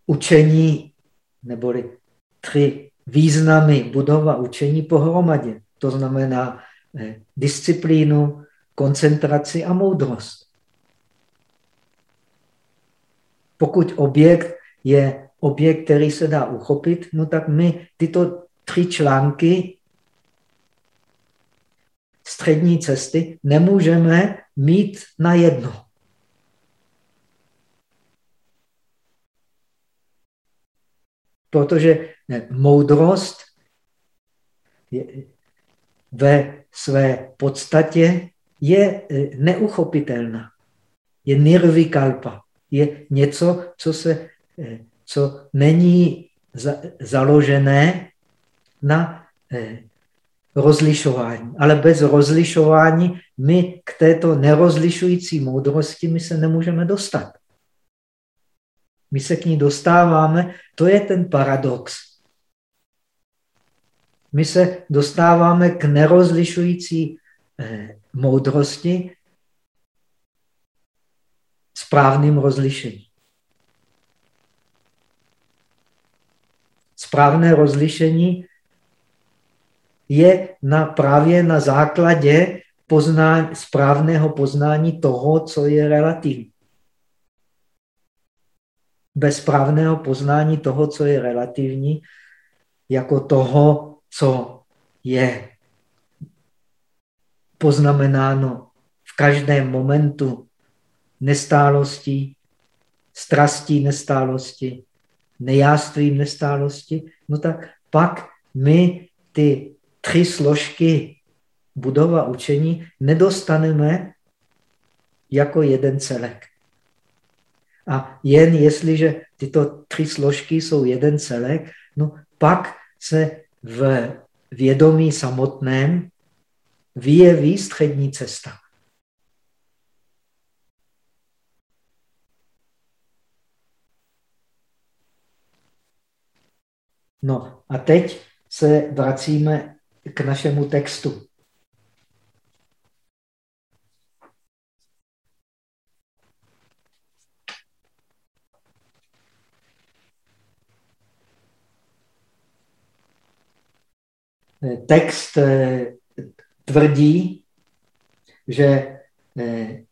učení, neboli tři významy budova učení pohromadě. To znamená eh, disciplínu, koncentraci a moudrost. Pokud objekt je objekt, který se dá uchopit, no tak my tyto tři články střední cesty nemůžeme mít na jedno. Protože moudrost je, ve své podstatě je e, neuchopitelná. Je nirvikalpa. Je něco, co, se, e, co není za, založené na eh, rozlišování. Ale bez rozlišování my k této nerozlišující moudrosti my se nemůžeme dostat. My se k ní dostáváme, to je ten paradox. My se dostáváme k nerozlišující eh, moudrosti správným rozlišením. Správné rozlišení je na, právě na základě poznání, správného poznání toho, co je relativní. Bez správného poznání toho, co je relativní, jako toho, co je poznamenáno v každém momentu nestálostí, strastí nestálosti, nejáství nestálosti, no tak pak my ty tři složky budova učení nedostaneme jako jeden celek. A jen jestliže tyto tři složky jsou jeden celek, no pak se v vědomí samotném vyjeví střední cesta. No a teď se vracíme k našemu textu. Text eh, tvrdí, že eh,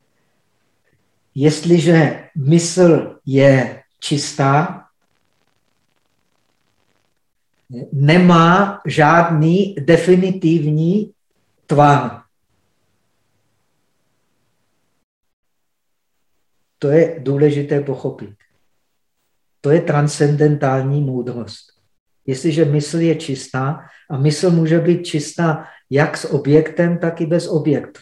jestliže mysl je čistá, nemá žádný definitivní tvar. To je důležité pochopit. To je transcendentální moudrost. Jestliže mysl je čistá, a mysl může být čistá jak s objektem, tak i bez objektu.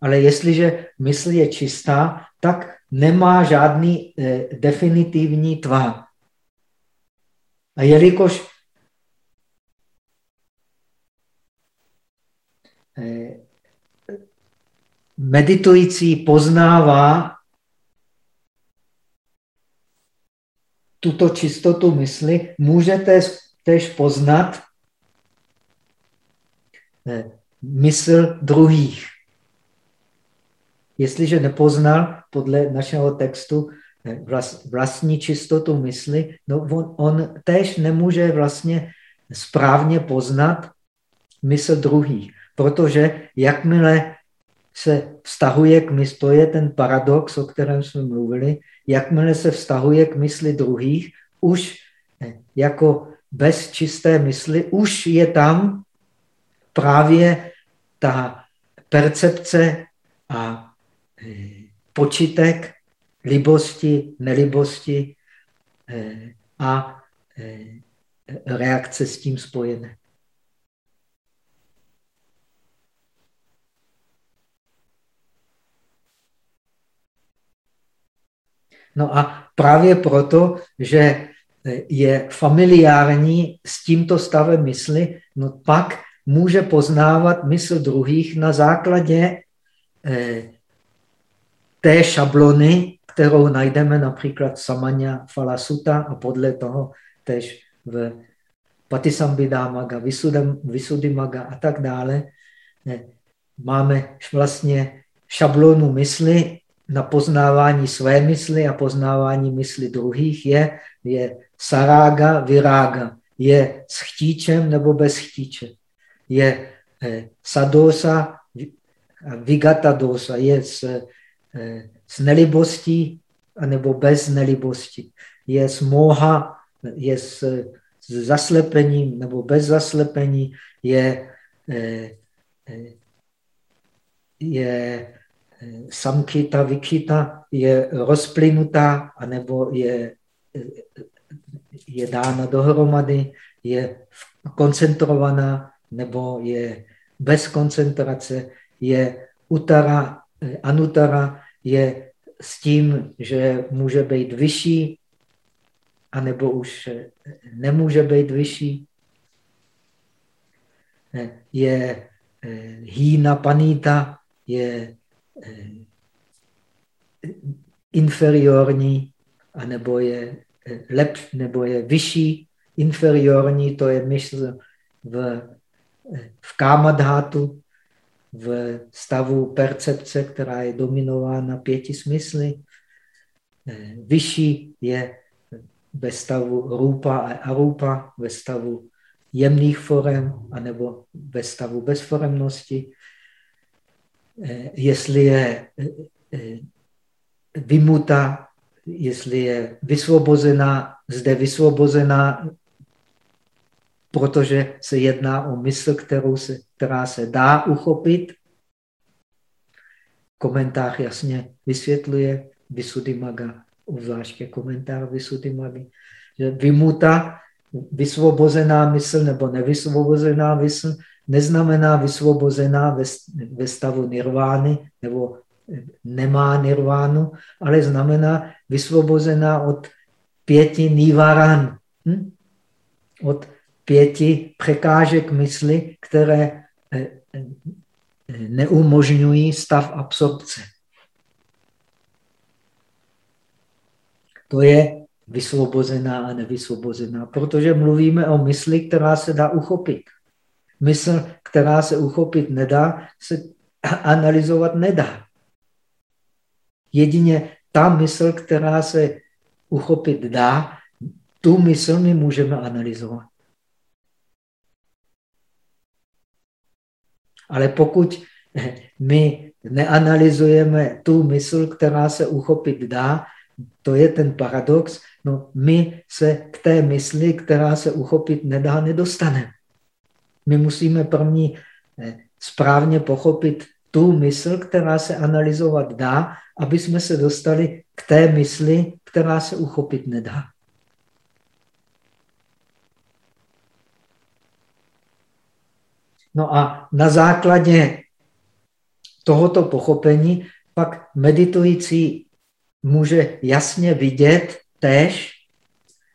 Ale jestliže mysl je čistá, tak nemá žádný eh, definitivní tvar. A jelikož eh, meditující poznává tuto čistotu mysli, můžete tež poznat eh, mysl druhých. Jestliže nepoznal podle našeho textu vlastní čistotu mysli, no on, on též nemůže vlastně správně poznat mysl druhých. Protože jakmile se vztahuje k mysli, to je ten paradox, o kterém jsme mluvili, jakmile se vztahuje k mysli druhých, už jako bez čisté mysli, už je tam právě ta percepce a e, počitek libosti, nelibosti eh, a eh, reakce s tím spojené. No a právě proto, že eh, je familiární s tímto stavem mysli, no pak může poznávat mysl druhých na základě té šablony, kterou najdeme například Samanya Falasuta a podle toho tež v Patisambhidamaga, Visuddhimaga a tak dále. Máme vlastně šablonu mysli na poznávání své mysli a poznávání mysli druhých je, je sarága, virága. Je s chtíčem nebo bez chtíče. Je eh, sadosa, vigata dosa. Je s, eh, s nelibostí anebo bez nelibosti. Je s moha, je s, s zaslepením nebo bez zaslepení, je, eh, eh, je eh, samkita, vikita, je rozplynutá, anebo je je dána dohromady, je koncentrovaná nebo je bez koncentrace, je utara, anutara, je s tím, že může být vyšší, anebo už nemůže být vyšší. Je hýna panita, je inferiorní, anebo je lep, nebo je vyšší, inferiorní, to je mysl v, v kámadhátu, v stavu percepce, která je dominována pěti smysly. Vyšší je ve stavu rupa a arupa, ve stavu jemných forem, anebo ve stavu bezforemnosti. Jestli je vymuta, jestli je vysvobozená, zde vysvobozená, protože se jedná o mysl, kterou se, která se dá uchopit. Komentář jasně vysvětluje Visuddhimaga, obzvláště komentář Visuddhimagy, že vymuta, vysvobozená mysl nebo nevysvobozená mysl, neznamená vysvobozená ve, ve stavu nirvány nebo nemá nirvánu, ale znamená vysvobozená od pěti nivaran, hm? od pěti překážek mysli, které eh, neumožňují stav absorpce. To je vysvobozená a nevysvobozená, protože mluvíme o mysli, která se dá uchopit. Mysl, která se uchopit nedá, se analyzovat nedá. Jedině ta mysl, která se uchopit dá, tu mysl my můžeme analyzovat. Ale pokud my neanalyzujeme tu mysl, která se uchopit dá, to je ten paradox, no my se k té mysli, která se uchopit nedá, nedostaneme. My musíme první eh, správně pochopit tu mysl, která se analyzovat dá, aby jsme se dostali k té mysli, která se uchopit nedá. No a na základě tohoto pochopení pak meditující může jasně vidět též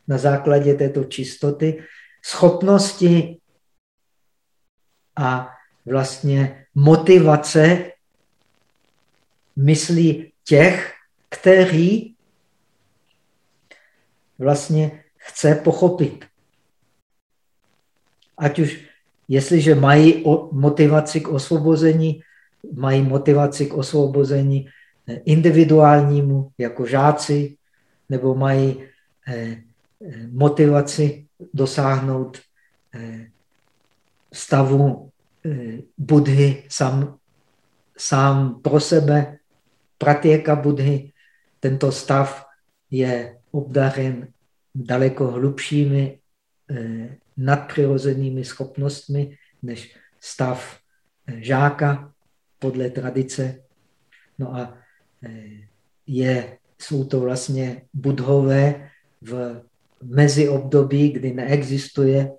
na základě této čistoty schopnosti a vlastně motivace myslí těch, kteří vlastně chce pochopit. Ať už, jestliže mají motivaci k osvobození, mají motivaci k osvobození individuálnímu, jako žáci, nebo mají eh, eh, motivaci dosáhnout eh, stavu Budhy sám, sám pro sebe, pratěka Budhy. Tento stav je obdaren daleko hlubšími nadpřirozenými schopnostmi než stav žáka podle tradice. No a je, jsou to vlastně budhové v meziobdobí, kdy neexistuje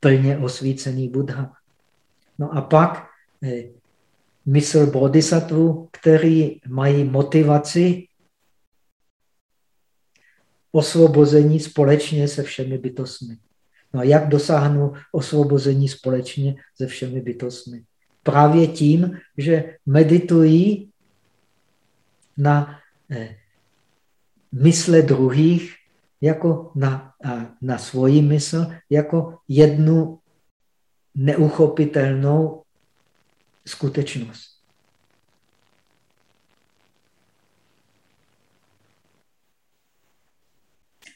plně osvícený Buddha. No a pak eh, mysl bodhisattva, který mají motivaci osvobození společně se všemi bytostmi. No a jak dosáhnu osvobození společně se všemi bytostmi? Právě tím, že meditují na eh, mysle druhých jako na, na svoji mysl, jako jednu neuchopitelnou skutečnost.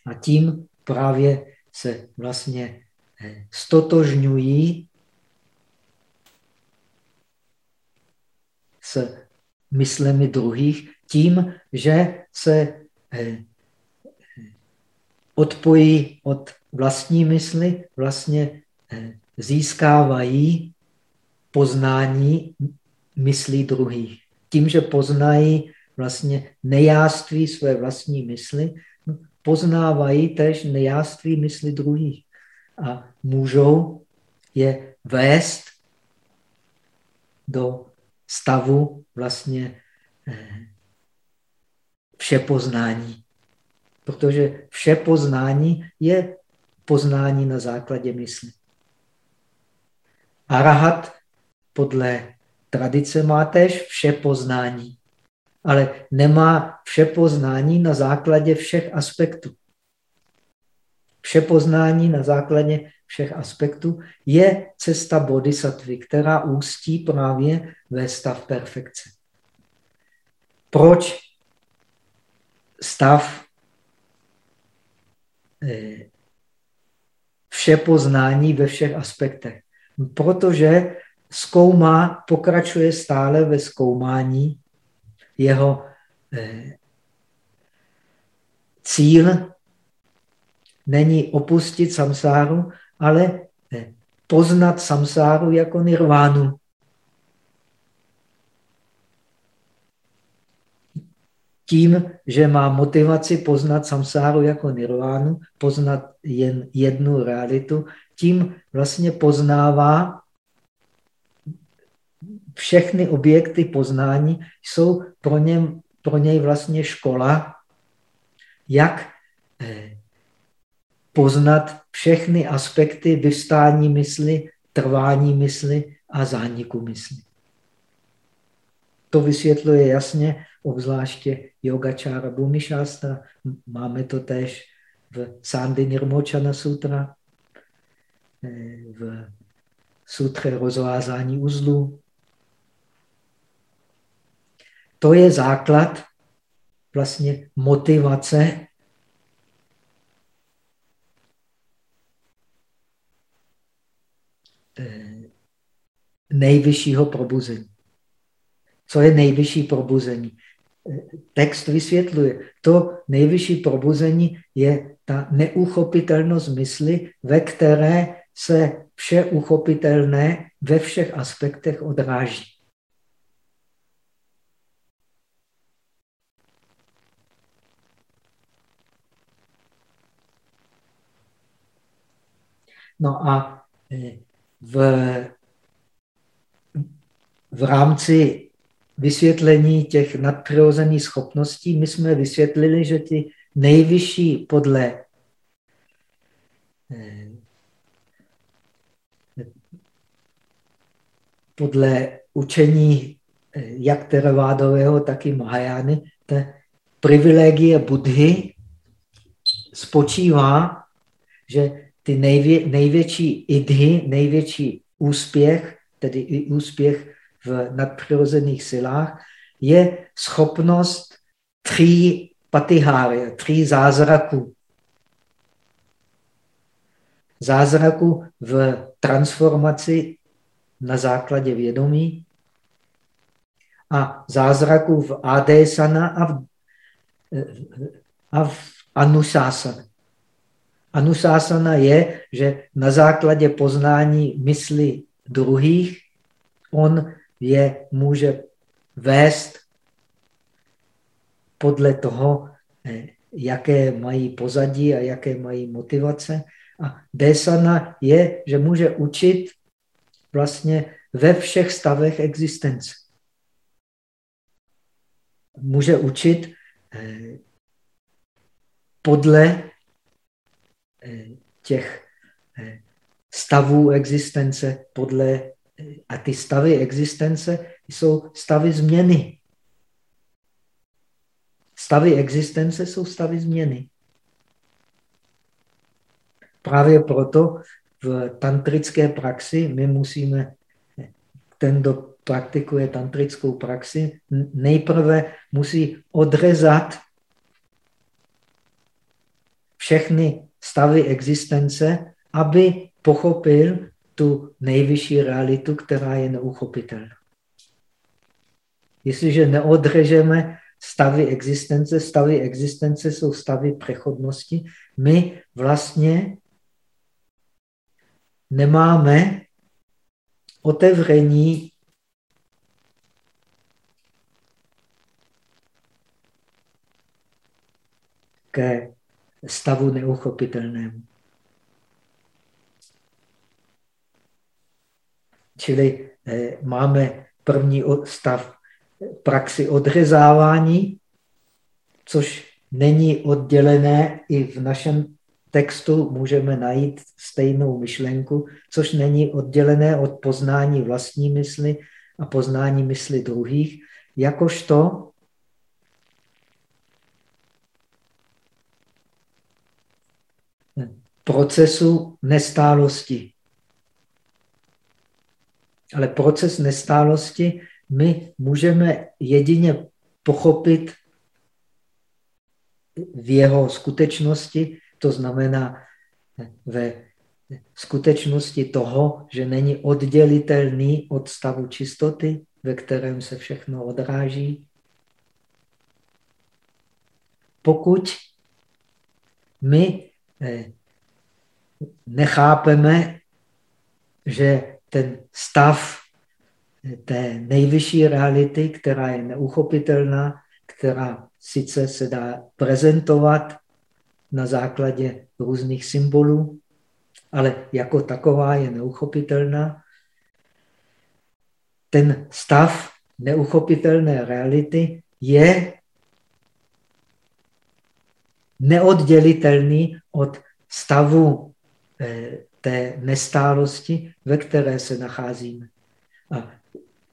A tím právě se vlastně eh, stotožňují s myslemi druhých tím, že se eh, odpojí od vlastní mysli, vlastně eh, získávají poznání myslí druhých. Tím, že poznají vlastně nejáství své vlastní mysli, poznávají tež nejáství mysli druhých a můžou je vést do stavu vlastně eh, vše poznání. Protože vše poznání je poznání na základě mysli. Arahat podle tradice má tež vše poznání, ale nemá vše poznání na základě všech aspektů. Vše poznání na základě všech aspektů je cesta bodhisattvy, která ústí právě ve stav perfekce. Proč stav eh, vše poznání ve všech aspektech? Protože zkoumá, pokračuje stále ve zkoumání jeho eh, cíl není opustit samsáru, ale eh, poznat samsáru jako nirvánu. Tím, že má motivaci poznat samsáru jako nirvánu, poznat jen jednu realitu, tím vlastně poznává všechny objekty poznání, jsou pro, něm, pro něj vlastně škola, jak eh, poznat všechny aspekty vystání mysli, trvání mysli a zániku mysli. To vysvětluje jasně, obzvláště yogačára Bhumišástra. Máme to též v Sandy Nirmochana Sutra, eh, v sutře rozvázání uzlu. To je základ vlastně motivace Eh, nejvyššího probuzení. Co je nejvyšší probuzení? Eh, text vysvětluje, to nejvyšší probuzení je ta neuchopitelnost mysli, ve které se vše uchopitelné ve všech aspektech odráží. No a eh, v, v rámci vysvětlení těch nadpřirozených schopností my jsme vysvětlili, že ty nejvyšší podle eh, podle učení eh, jak Theravádového, tak i Mahajány, ta privilegie Budhy spočívá, že ty nejvě, největší idhy, největší úspěch, tedy i úspěch v nadpřirozených silách, je schopnost tří patiháry, tří zázraků. Zázraku v transformaci na základě vědomí a zázraku v adesana a v, a v anusásana. Anusásana je, že na základě poznání mysli druhých on je může vést podle toho, eh, jaké mají pozadí a jaké mají motivace. A desana je, že může učit vlastně ve všech stavech existence. Může učit eh, podle těch eh, stavů existence podle eh, a ty stavy existence jsou stavy změny. Stavy existence jsou stavy změny. Právě proto v tantrické praxi my musíme, ten, kdo praktikuje tantrickou praxi, nejprve musí odrezat všechny stavy existence, aby pochopil tu nejvyšší realitu, která je neuchopitelná. Jestliže neodrežeme stavy existence, stavy existence jsou stavy přechodnosti, my vlastně nemáme otevření ke stavu neuchopitelnému. Čili eh, máme první stav praxi odřezávání, což není oddělené i v našem textu můžeme najít stejnou myšlenku, což není oddělené od poznání vlastní mysli a poznání mysli druhých, jakožto procesu nestálosti. Ale proces nestálosti my můžeme jedině pochopit v jeho skutečnosti, to znamená ve skutečnosti toho, že není oddělitelný od stavu čistoty, ve kterém se všechno odráží. Pokud my eh, nechápeme, že ten stav té nejvyšší reality, která je neuchopitelná, která sice se dá prezentovat na základě různých symbolů, ale jako taková je neuchopitelná. Ten stav neuchopitelné reality je neoddělitelný od stavu té nestálosti, ve které se nacházíme. A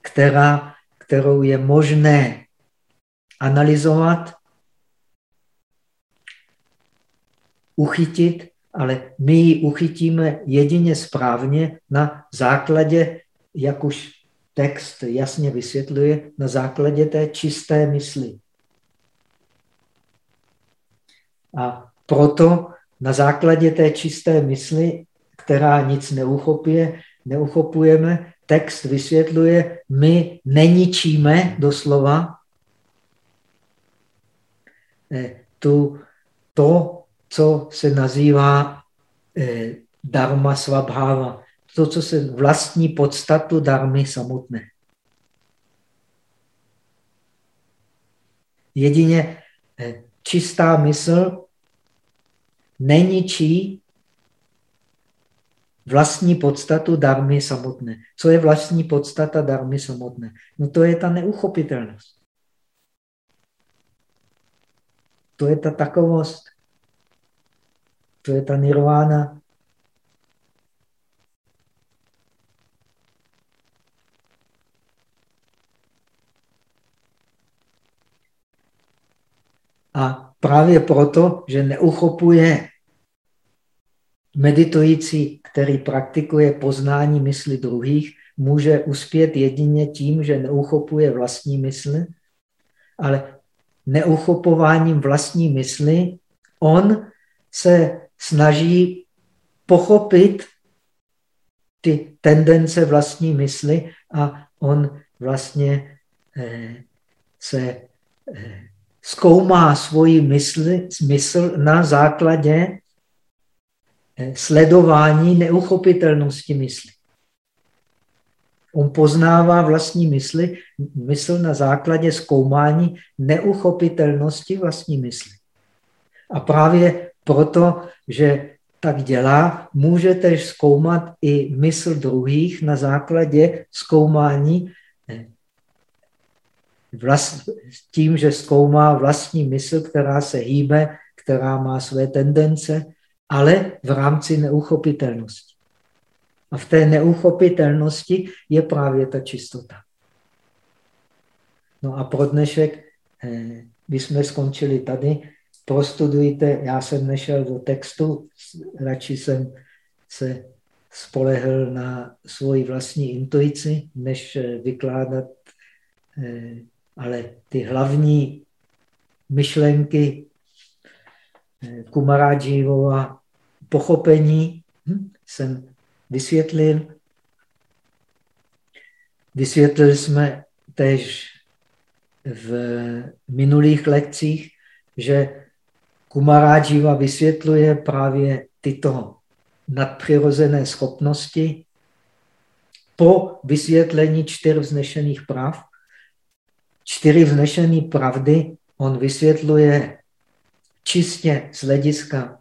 která, kterou je možné analyzovat, uchytit, ale my ji uchytíme jedině správně na základě, jak už text jasně vysvětluje, na základě té čisté mysli. A proto na základě té čisté mysli, která nic neuchopuje, neuchopujeme, text vysvětluje, my neničíme doslova eh, tu, to, co se nazývá eh, dharma svabhava, to, co se vlastní podstatu darmy samotné. Jedině eh, čistá mysl neničí vlastní podstatu darmy samotné. Co je vlastní podstata darmy samotné? No to je ta neuchopitelnost. To je ta takovost. To je ta nirvána. A právě proto, že neuchopuje meditující, který praktikuje poznání mysli druhých, může uspět jedině tím, že neuchopuje vlastní mysl, ale neuchopováním vlastní mysli on se snaží pochopit ty tendence vlastní mysli a on vlastně eh, se eh, zkoumá svoji mysl, mysl na základě sledování neuchopitelnosti mysli. On poznává vlastní mysli, mysl na základě zkoumání neuchopitelnosti vlastní mysli. A právě proto, že tak dělá, můžete zkoumat i mysl druhých na základě zkoumání eh, vlast, tím, že zkoumá vlastní mysl, která se hýbe, která má své tendence, ale v rámci neuchopitelnosti. A v té neuchopitelnosti je právě ta čistota. No a pro dnešek eh, jsme skončili tady. Prostudujte, já jsem nešel do textu, radši jsem se spolehl na svoji vlastní intuici, než eh, vykládat, eh, ale ty hlavní myšlenky Kumarádžívova pochopení hm, jsem vysvětlil. Vysvětlili jsme tež v minulých lekcích, že Kumarádžíva vysvětluje právě tyto nadpřirozené schopnosti po vysvětlení čtyř vznešených prav. Čtyři vznešené pravdy on vysvětluje čistě z hlediska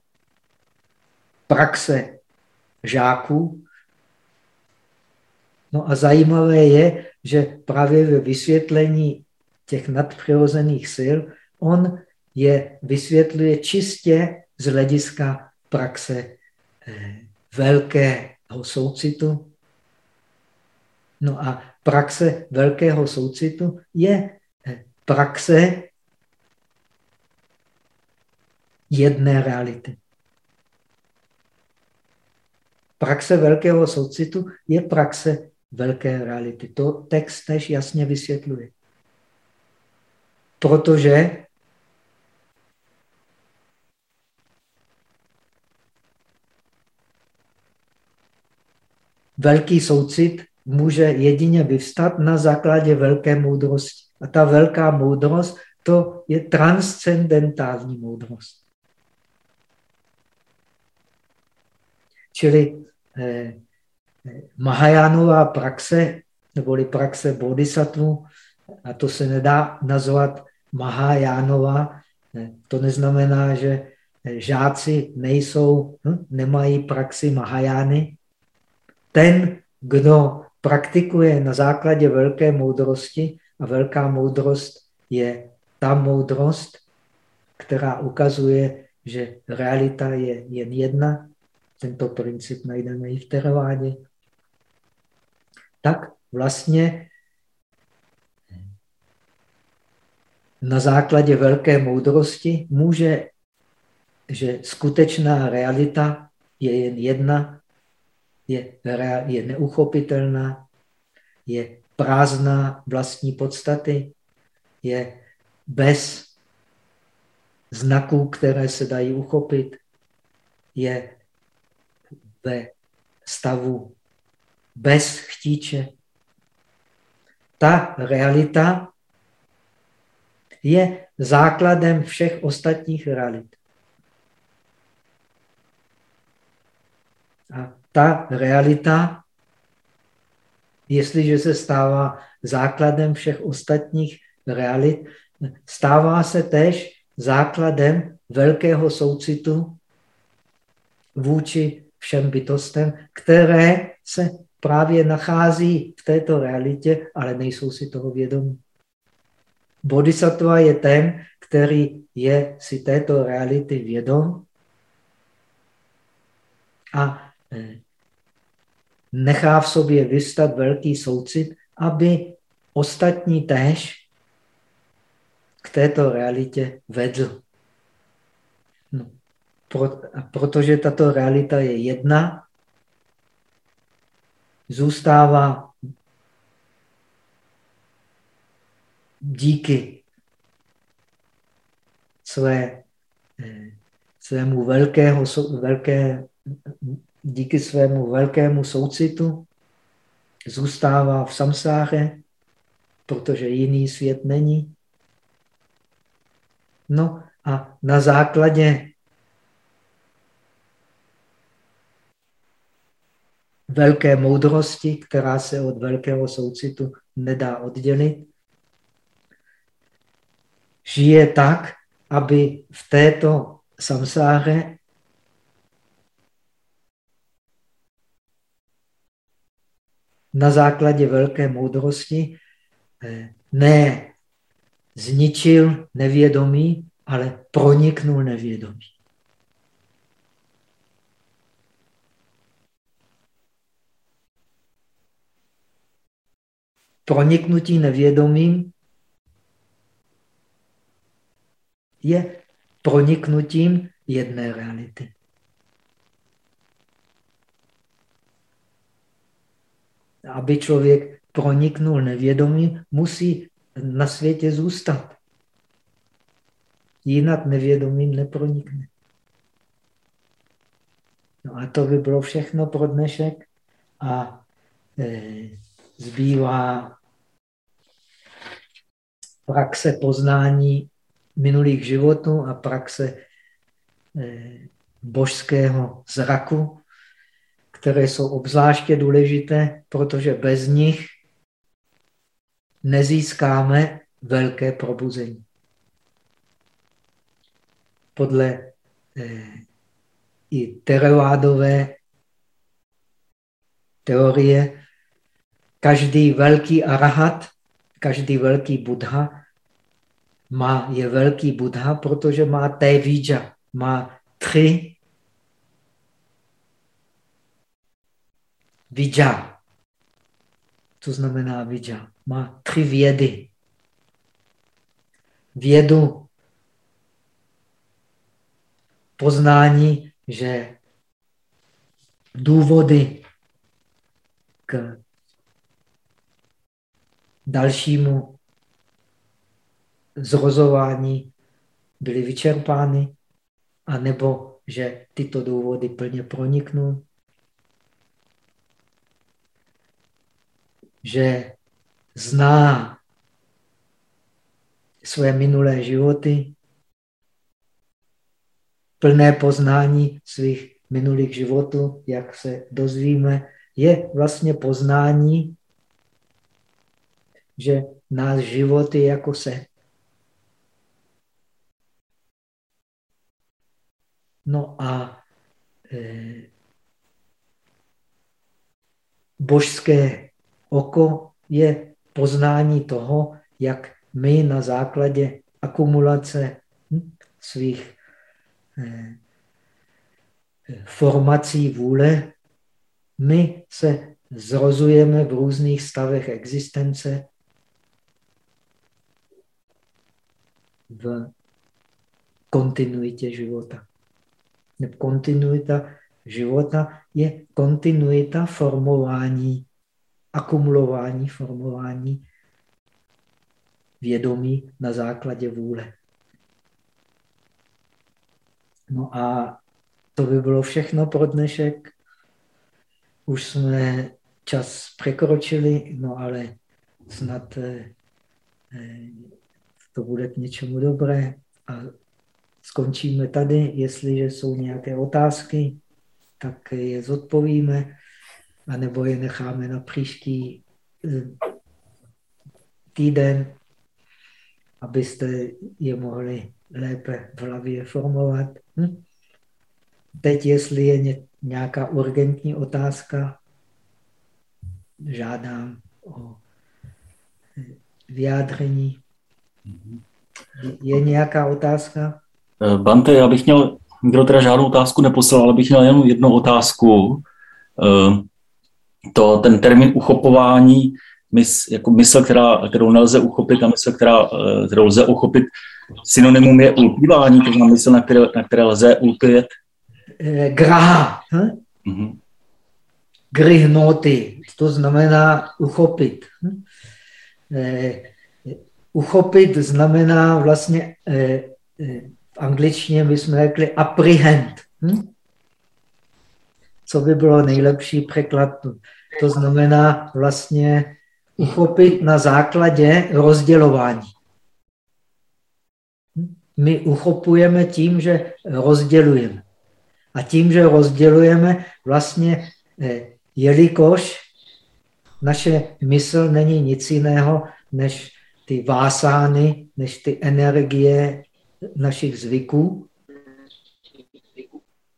praxe žáků. No a zajímavé je, že právě ve vysvětlení těch nadpřirozených sil on je vysvětluje čistě z hlediska praxe eh, velkého soucitu. No a praxe velkého soucitu je eh, praxe jedné reality. Praxe velkého soucitu je praxe velké reality. To text tež jasně vysvětluje. Protože velký soucit může jedině vyvstat na základě velké moudrosti. A ta velká moudrost, to je transcendentální moudrost. Čili eh, Mahajánová praxe, neboli praxe bodhisattva, a to se nedá nazvat Mahajánova, to neznamená, že žáci nejsou, hm, nemají praxi Mahajány. Ten, kdo praktikuje na základě velké moudrosti, a velká moudrost je ta moudrost, která ukazuje, že realita je jen jedna. Tento princip najdeme i v teravádě tak vlastně na základě velké moudrosti může, že skutečná realita je jen jedna, je, je neuchopitelná, je prázdná vlastní podstaty, je bez znaků, které se dají uchopit, je ve stavu bez chtíče. Ta realita je základem všech ostatních realit. A ta realita, jestliže se stává základem všech ostatních realit, stává se též základem velkého soucitu vůči všem bytostem, které se právě nachází v této realitě, ale nejsou si toho vědomí. Bodhisattva je ten, který je si této reality vědom a eh, nechá v sobě vystat velký soucit, aby ostatní též k této realitě vedl. Pro, protože tato realita je jedna, zůstává díky své, eh, svému velkého, velké, díky svému velkému soucitu zůstává v samsáře, protože jiný svět není. No a na základě velké moudrosti, která se od velkého soucitu nedá oddělit. Žije tak, aby v této samsáře na základě velké moudrosti eh, ne zničil nevědomí, ale proniknul nevědomí. Proniknutí nevědomím je proniknutím jedné reality. Aby člověk proniknul nevědomí, musí na světě zůstat. Jinak nevědomím nepronikne. No a to by bylo všechno pro dnešek. A e, zbývá praxe poznání minulých životů a praxe eh, božského zraku, které jsou obzvláště důležité, protože bez nich nezískáme velké probuzení. podle eh, i teravádové teorie, každý velký arahat, každý velký buddha má, je velký buddha, protože má té vidža, má tři vidža. Co znamená vidža? Má tři vědy. Vědu poznání, že důvody k dalšímu zrozování byly vyčerpány, anebo že tyto důvody plně proniknou, že zná své minulé životy, plné poznání svých minulých životů, jak se dozvíme, je vlastně poznání, že náš život je jako se. No a e, božské oko je poznání toho, jak my na základě akumulace hm, svých e, formací vůle, my se zrozujeme v různých stavech existence v kontinuitě života. Kontinuita života je kontinuita formování, akumulování, formování vědomí na základě vůle. No a to by bylo všechno pro dnešek. Už jsme čas překročili, no ale snad eh, eh, to bude k něčemu dobré. A skončíme tady. Jestliže jsou nějaké otázky, tak je zodpovíme, anebo je necháme na příští eh, týden, abyste je mohli lépe v hlavě formovat. Hm? Teď, jestli je nějaká urgentní otázka, žádám o vyjádření. Je nějaká otázka? Eh, Bante, já bych měl, nikdo teda žádnou otázku neposlal, ale bych měl jenom jednu otázku. Eh, to, ten termín uchopování, mys, jako mysl, která, kterou nelze uchopit a mysl, která, eh, kterou lze uchopit, synonymum je ulpívání, to znamená mysl, na které, na které lze ulpět. Graha. Hm? Mm-hmm. Grihnoty, to znamená uchopit. Hm? Uchopit znamená vlastně, eh, eh, v angličtině bychom řekli apprehend. Hm? Co by bylo nejlepší překlad? To znamená vlastně uchopit na základě rozdělování. Hm? My uchopujeme tím, že rozdělujeme. A tím, že rozdělujeme, vlastně, eh, jelikož naše mysl není nic jiného, než ty vásány, než ty energie našich zvyků.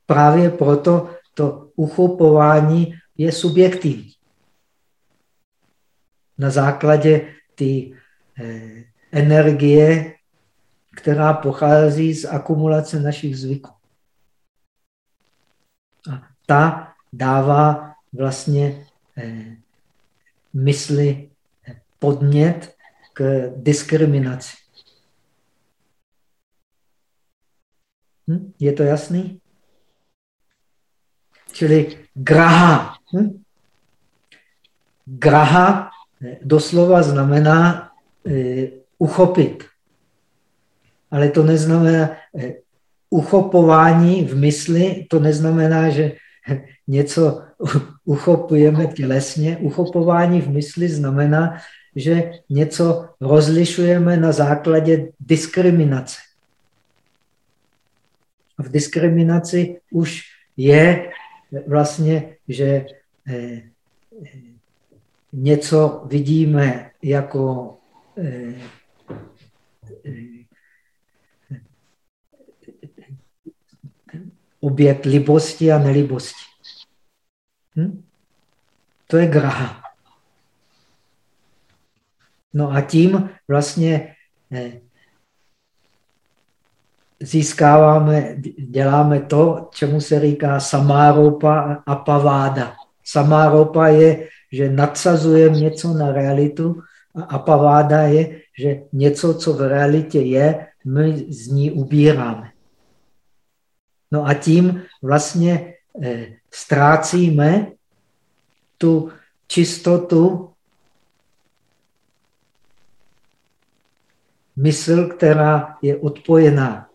Právě proto to uchopování je subjektivní. Na základě ty eh, energie, která pochází z akumulace našich zvyků. A ta dává vlastně eh, mysli podnět k diskriminaci. Hm? Je to jasný? Čili graha. Hm? Graha doslova znamená e, uchopit. Ale to neznamená e, uchopování v mysli, to neznamená, že něco uchopujeme tělesně. Uchopování v mysli znamená, že něco rozlišujeme na základě diskriminace. V diskriminaci už je vlastně, že eh, něco vidíme jako eh, objekt libosti a nelibosti. Hm? To je graha. No a tím vlastně eh, získáváme, děláme to, čemu se říká samáropa a paváda. Samáropa je, že nadsazujeme něco na realitu a apaváda je, že něco, co v realitě je, my z ní ubíráme. No a tím vlastně eh, ztrácíme tu čistotu mysl, která je odpojená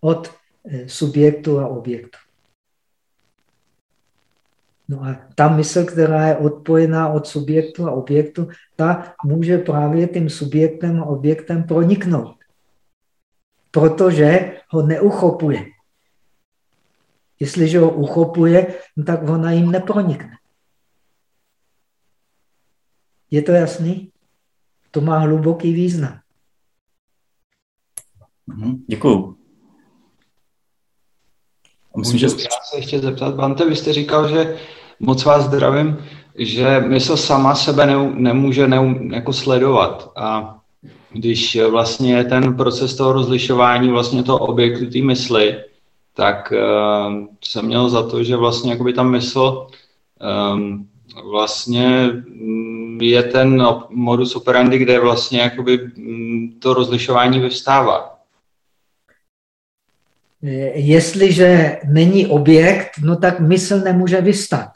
od eh, subjektu a objektu. No a ta mysl, která je odpojená od subjektu a objektu, ta může právě tím subjektem a objektem proniknout. Protože ho neuchopuje. Jestliže ho uchopuje, no tak ona jim nepronikne. Je to jasný? To má hluboký význam. Mhm, Děkuju. Myslím, že... Já se ještě zeptat, Bante, vy jste říkal, že moc vás zdravím, že mysl sama sebe ne, nemůže ne, jako sledovat. A když vlastně je ten proces toho rozlišování vlastně toho objektu té mysli, tak uh, jsem měl za to, že vlastně jakoby ta mysl um, vlastně mm, je ten modus operandi, kde vlastně jakoby mm, to rozlišování vyvstává. Jestliže není objekt, no tak mysl nemůže vystat.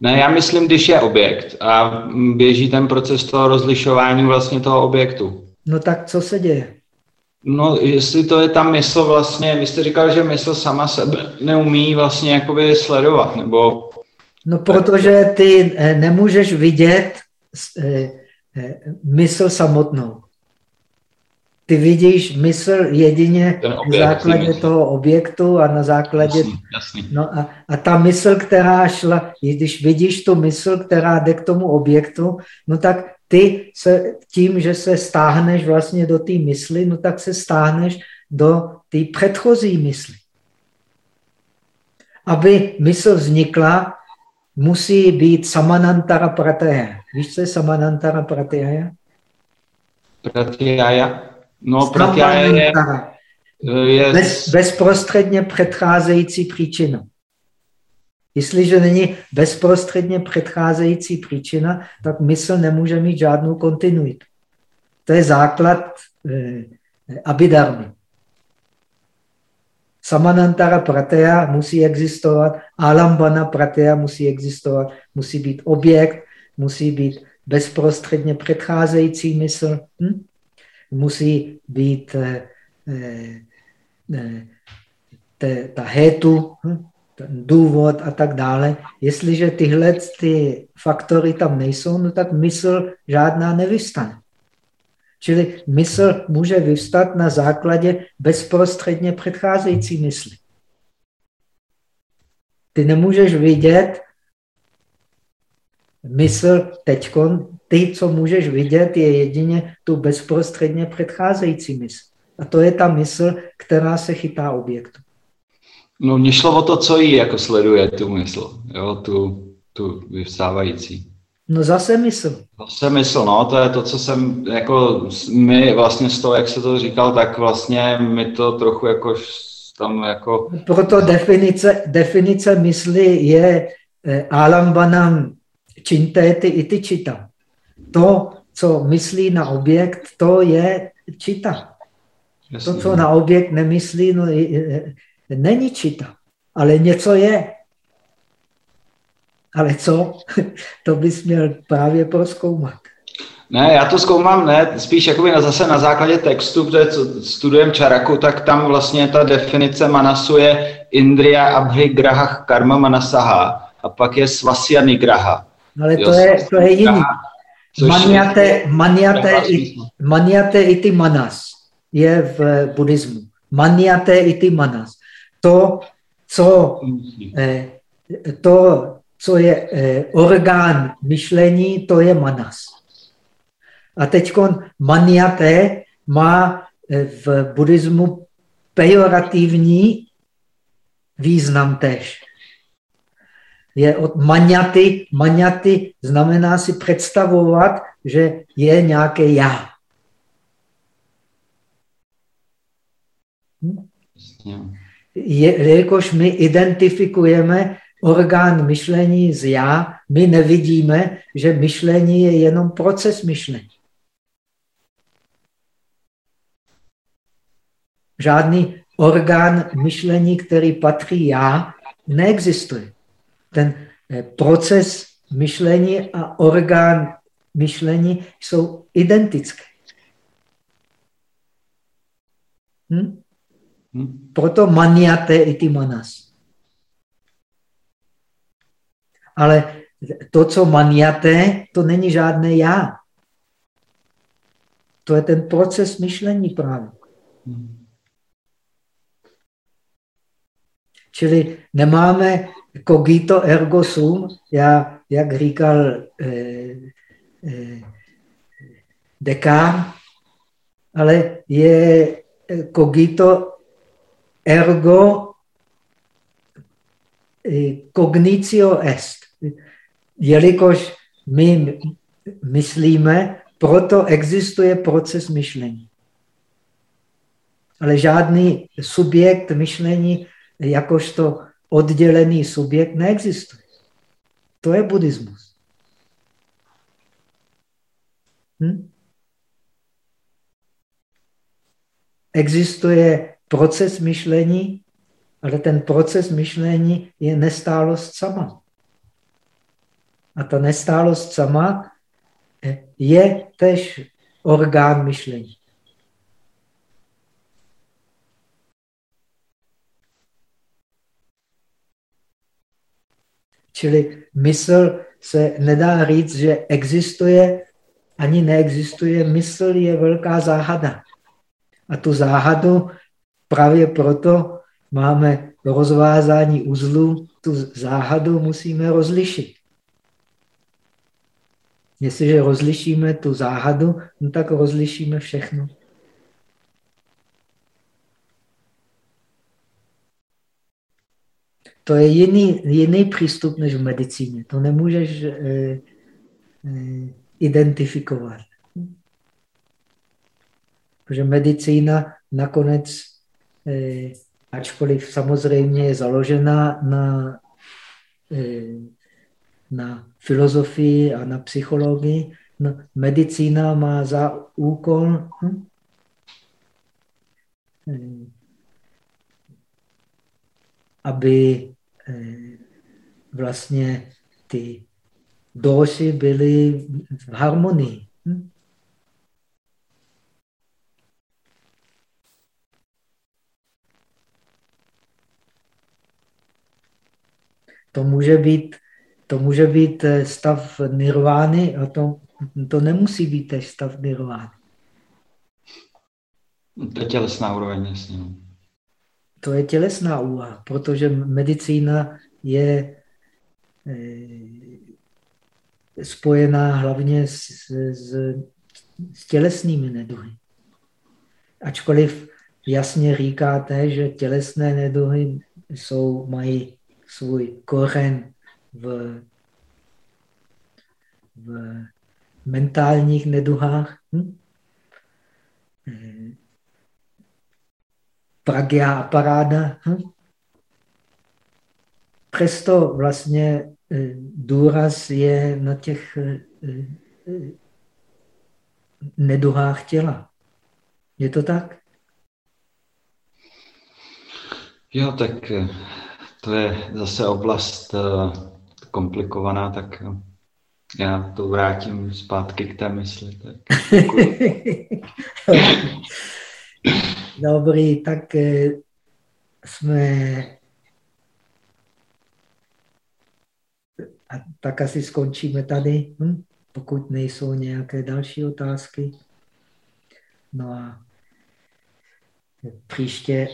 Ne, já myslím, když je objekt a běží ten proces toho rozlišování vlastně toho objektu. No tak co se děje? No, jestli to je ta mysl vlastně, vy jste říkal, že mysl sama sebe neumí vlastně jakoby sledovat, nebo... No, protože ty eh, nemůžeš vidět eh, eh, mysl samotnou. Ty vidíš mysl jedině na základě toho objektu a na základě... Jasný, jasný. No a, a ta mysl, která šla, když vidíš tu mysl, která jde k tomu objektu, no tak ty se tím, že se stáhneš vlastně do té mysli, no tak se stáhneš do té předchozí mysli. Aby mysl vznikla, musí být samanantara pratyaya. Víš, co je samanantara pratyaya? Pratyaya? No, pratyaya je... je... Bez, bezprostředně předcházející příčina. Jestliže není bezprostředně předcházející příčina, tak mysl nemůže mít žádnou kontinuitu. To je základ eh, abidarmy. Samanantara prateja musí existovat, alambana prateja musí existovat, musí být objekt, musí být bezprostředně předcházející mysl, hm? Musí být eh, eh, eh, ta hetu, hm? důvod a tak dále. Jestliže tyhle ty faktory tam nejsou, no tak mysl žádná nevystane. Čili mysl může vyvstat na základě bezprostředně předcházející mysli. Ty nemůžeš vidět mysl teď, ty, co můžeš vidět, je jedině tu bezprostředně předcházející mysl. A to je ta mysl, která se chytá objektu. No, mně šlo o to, co jí jako sleduje tu mysl, jo, tu, tu vyvstávající. No zase mysl. Zase mysl, no, to je to, co jsem, jako my vlastně z toho, jak se to říkal, tak vlastně mi to trochu jako tam jako... Proto definice, definice mysli je eh, alambanam čintety iti čita. To, co myslí na objekt, to je čita. Jasně. To, co na objekt nemyslí, no, není čita, ale něco je. Ale co? To bys měl právě proskoumat. Ne, já to zkoumám, ne, spíš jakoby na, zase na základě textu, protože co studujeme Čaraku, tak tam vlastně ta definice manasu je Indriya Abhi Graha Karma Manasaha a pak je Svasya Nigraha. Ale to, jo, je, to je jiný. Maniate, maniate, maniate iti manas je v buddhismu. Maniate iti manas to, co, eh, to, co je eh, orgán myšlení, to je manas. A teď maniate má eh, v buddhismu pejorativní význam tež. Je od maňaty. Maňaty znamená si představovat, že je nějaké já. Hm? Je, jelikož my identifikujeme orgán myšlení z já, my nevidíme, že myšlení je jenom proces myšlení. Žádný orgán myšlení, který patří já, neexistuje. Ten eh, proces myšlení a orgán myšlení jsou identické. Hm? Hm? Proto maniate iti manas. Ale to, co maniate, to není žádné já. To je ten proces myšlení právě. Hm. Čili nemáme cogito ergo sum, já, jak říkal eh, eh, Descartes, ale je eh, cogito ergo eh, cognitio est. Jelikož my myslíme, proto existuje proces myšlení. Ale žádný subjekt myšlení jakožto oddělený subjekt neexistuje. To je buddhismus. Hm? Existuje proces myšlení, ale ten proces myšlení je nestálost sama. A ta nestálost sama je tež orgán myšlení. Čili mysl se nedá říct, že existuje, ani neexistuje. Mysl je velká záhada. A tu záhadu právě proto máme rozvázání uzlu, tu záhadu musíme rozlišit. Jestliže rozlišíme tu záhadu, no tak rozlišíme všechno. To je jiný, jiný přístup než v medicíně. To nemůžeš eh, eh, identifikovat. Protože medicína nakonec, eh, ačkoliv samozřejmě je založena na, eh, na filozofii a na psychologii, no, medicína má za úkol hm, aby Eh, vlastně ty doši byly v harmonii. Hm? To může být, to může být eh, stav nirvány a to, to nemusí být stav nirvány. To je tělesná úroveň, jasně. To je tělesná úvaha, protože medicína je eh, spojená hlavně s, s, s tělesnými neduhy. Ačkoliv jasně říkáte, že tělesné neduhy jsou, mají svůj kořen v, v mentálních neduhách. Hm? Pragya a paráda. Hm? Přesto vlastně eh, důraz je na těch eh, eh, neduhách těla. Je to tak? Jo, tak to je zase oblast komplikovaná, tak já to vrátím zpátky k té mysli. Tak Dobrý, tak eh, jsme a tak asi skončíme tady, hm? pokud nejsou nějaké další otázky. No a příště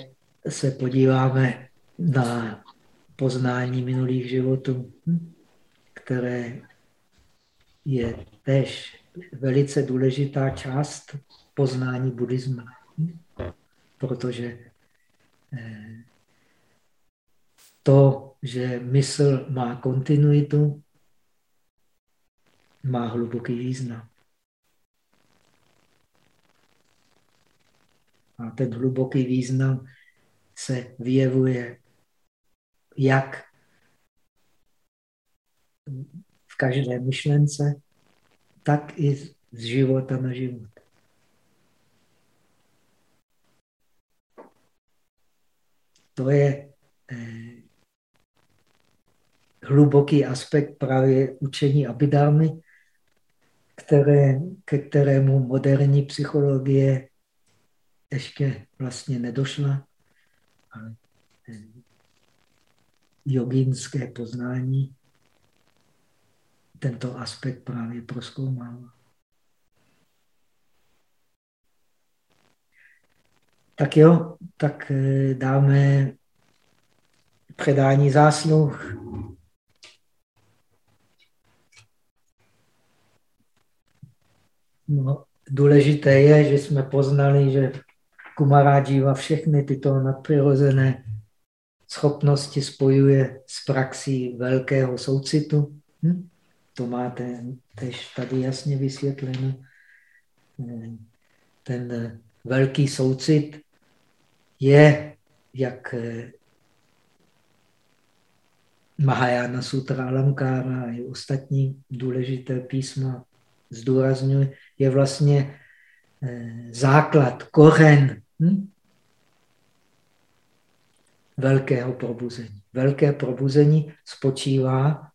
se podíváme na poznání minulých životů, hm? které je tež velice důležitá část poznání buddhismu. Hm? Protože eh, to, že mysl má kontinuitu, má hluboký význam. A ten hluboký význam se vyjevuje jak v každé myšlence, tak i z života na život. To je eh, hluboký aspekt právě učení Abhidharmy, které, ke kterému moderní psychologie ještě vlastně nedošla, ale eh, jogínské poznání tento aspekt právě proskoumává. Tak jo, tak eh, dáme předání zásluh. No, důležité je, že jsme poznali, že Kumaráživa všechny tyto nadpřirozené schopnosti spojuje s praxí velkého soucitu. Hm? To máte tež tady jasně vysvětleno. Ten velký soucit je, jak Mahayana Sutra Alamkára a i ostatní důležité písma zdůrazňuje, je vlastně eh, základ, kořen hm? velkého probuzení. Velké probuzení spočívá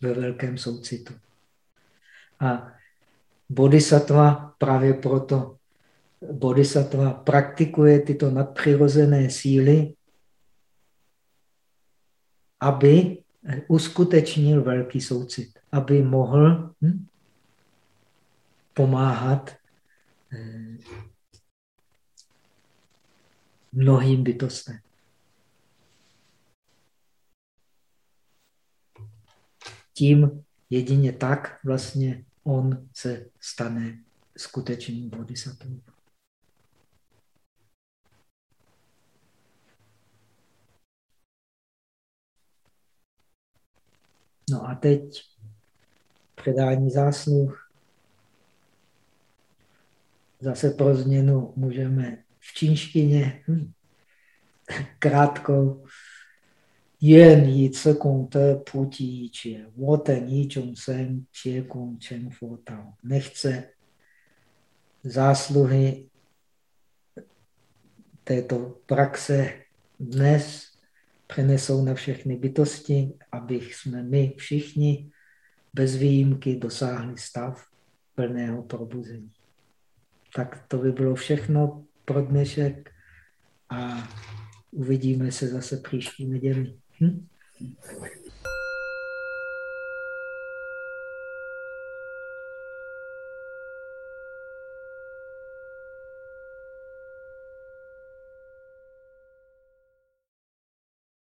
ve velkém soucitu. A bodhisattva právě proto bodhisattva praktikuje tyto nadpřirozené síly, aby uskutečnil velký soucit, aby mohl hm, pomáhat eh, mnohým bytostem. Tím jedině tak vlastně on se stane skutečným bodhisattvou. No a teď předání zásluh. Zase pro změnu můžeme v čínštině hm, krátkou yen yi ce gong de pu ji yi jie, wo zhong sen. Nechce zásluhy této praxe dnes přenesou na všechny bytosti, aby jsme my všichni bez výjimky dosáhli stav plného probuzení. Tak to by bylo všechno pro dnešek a uvidíme se zase příští neděli. Hm?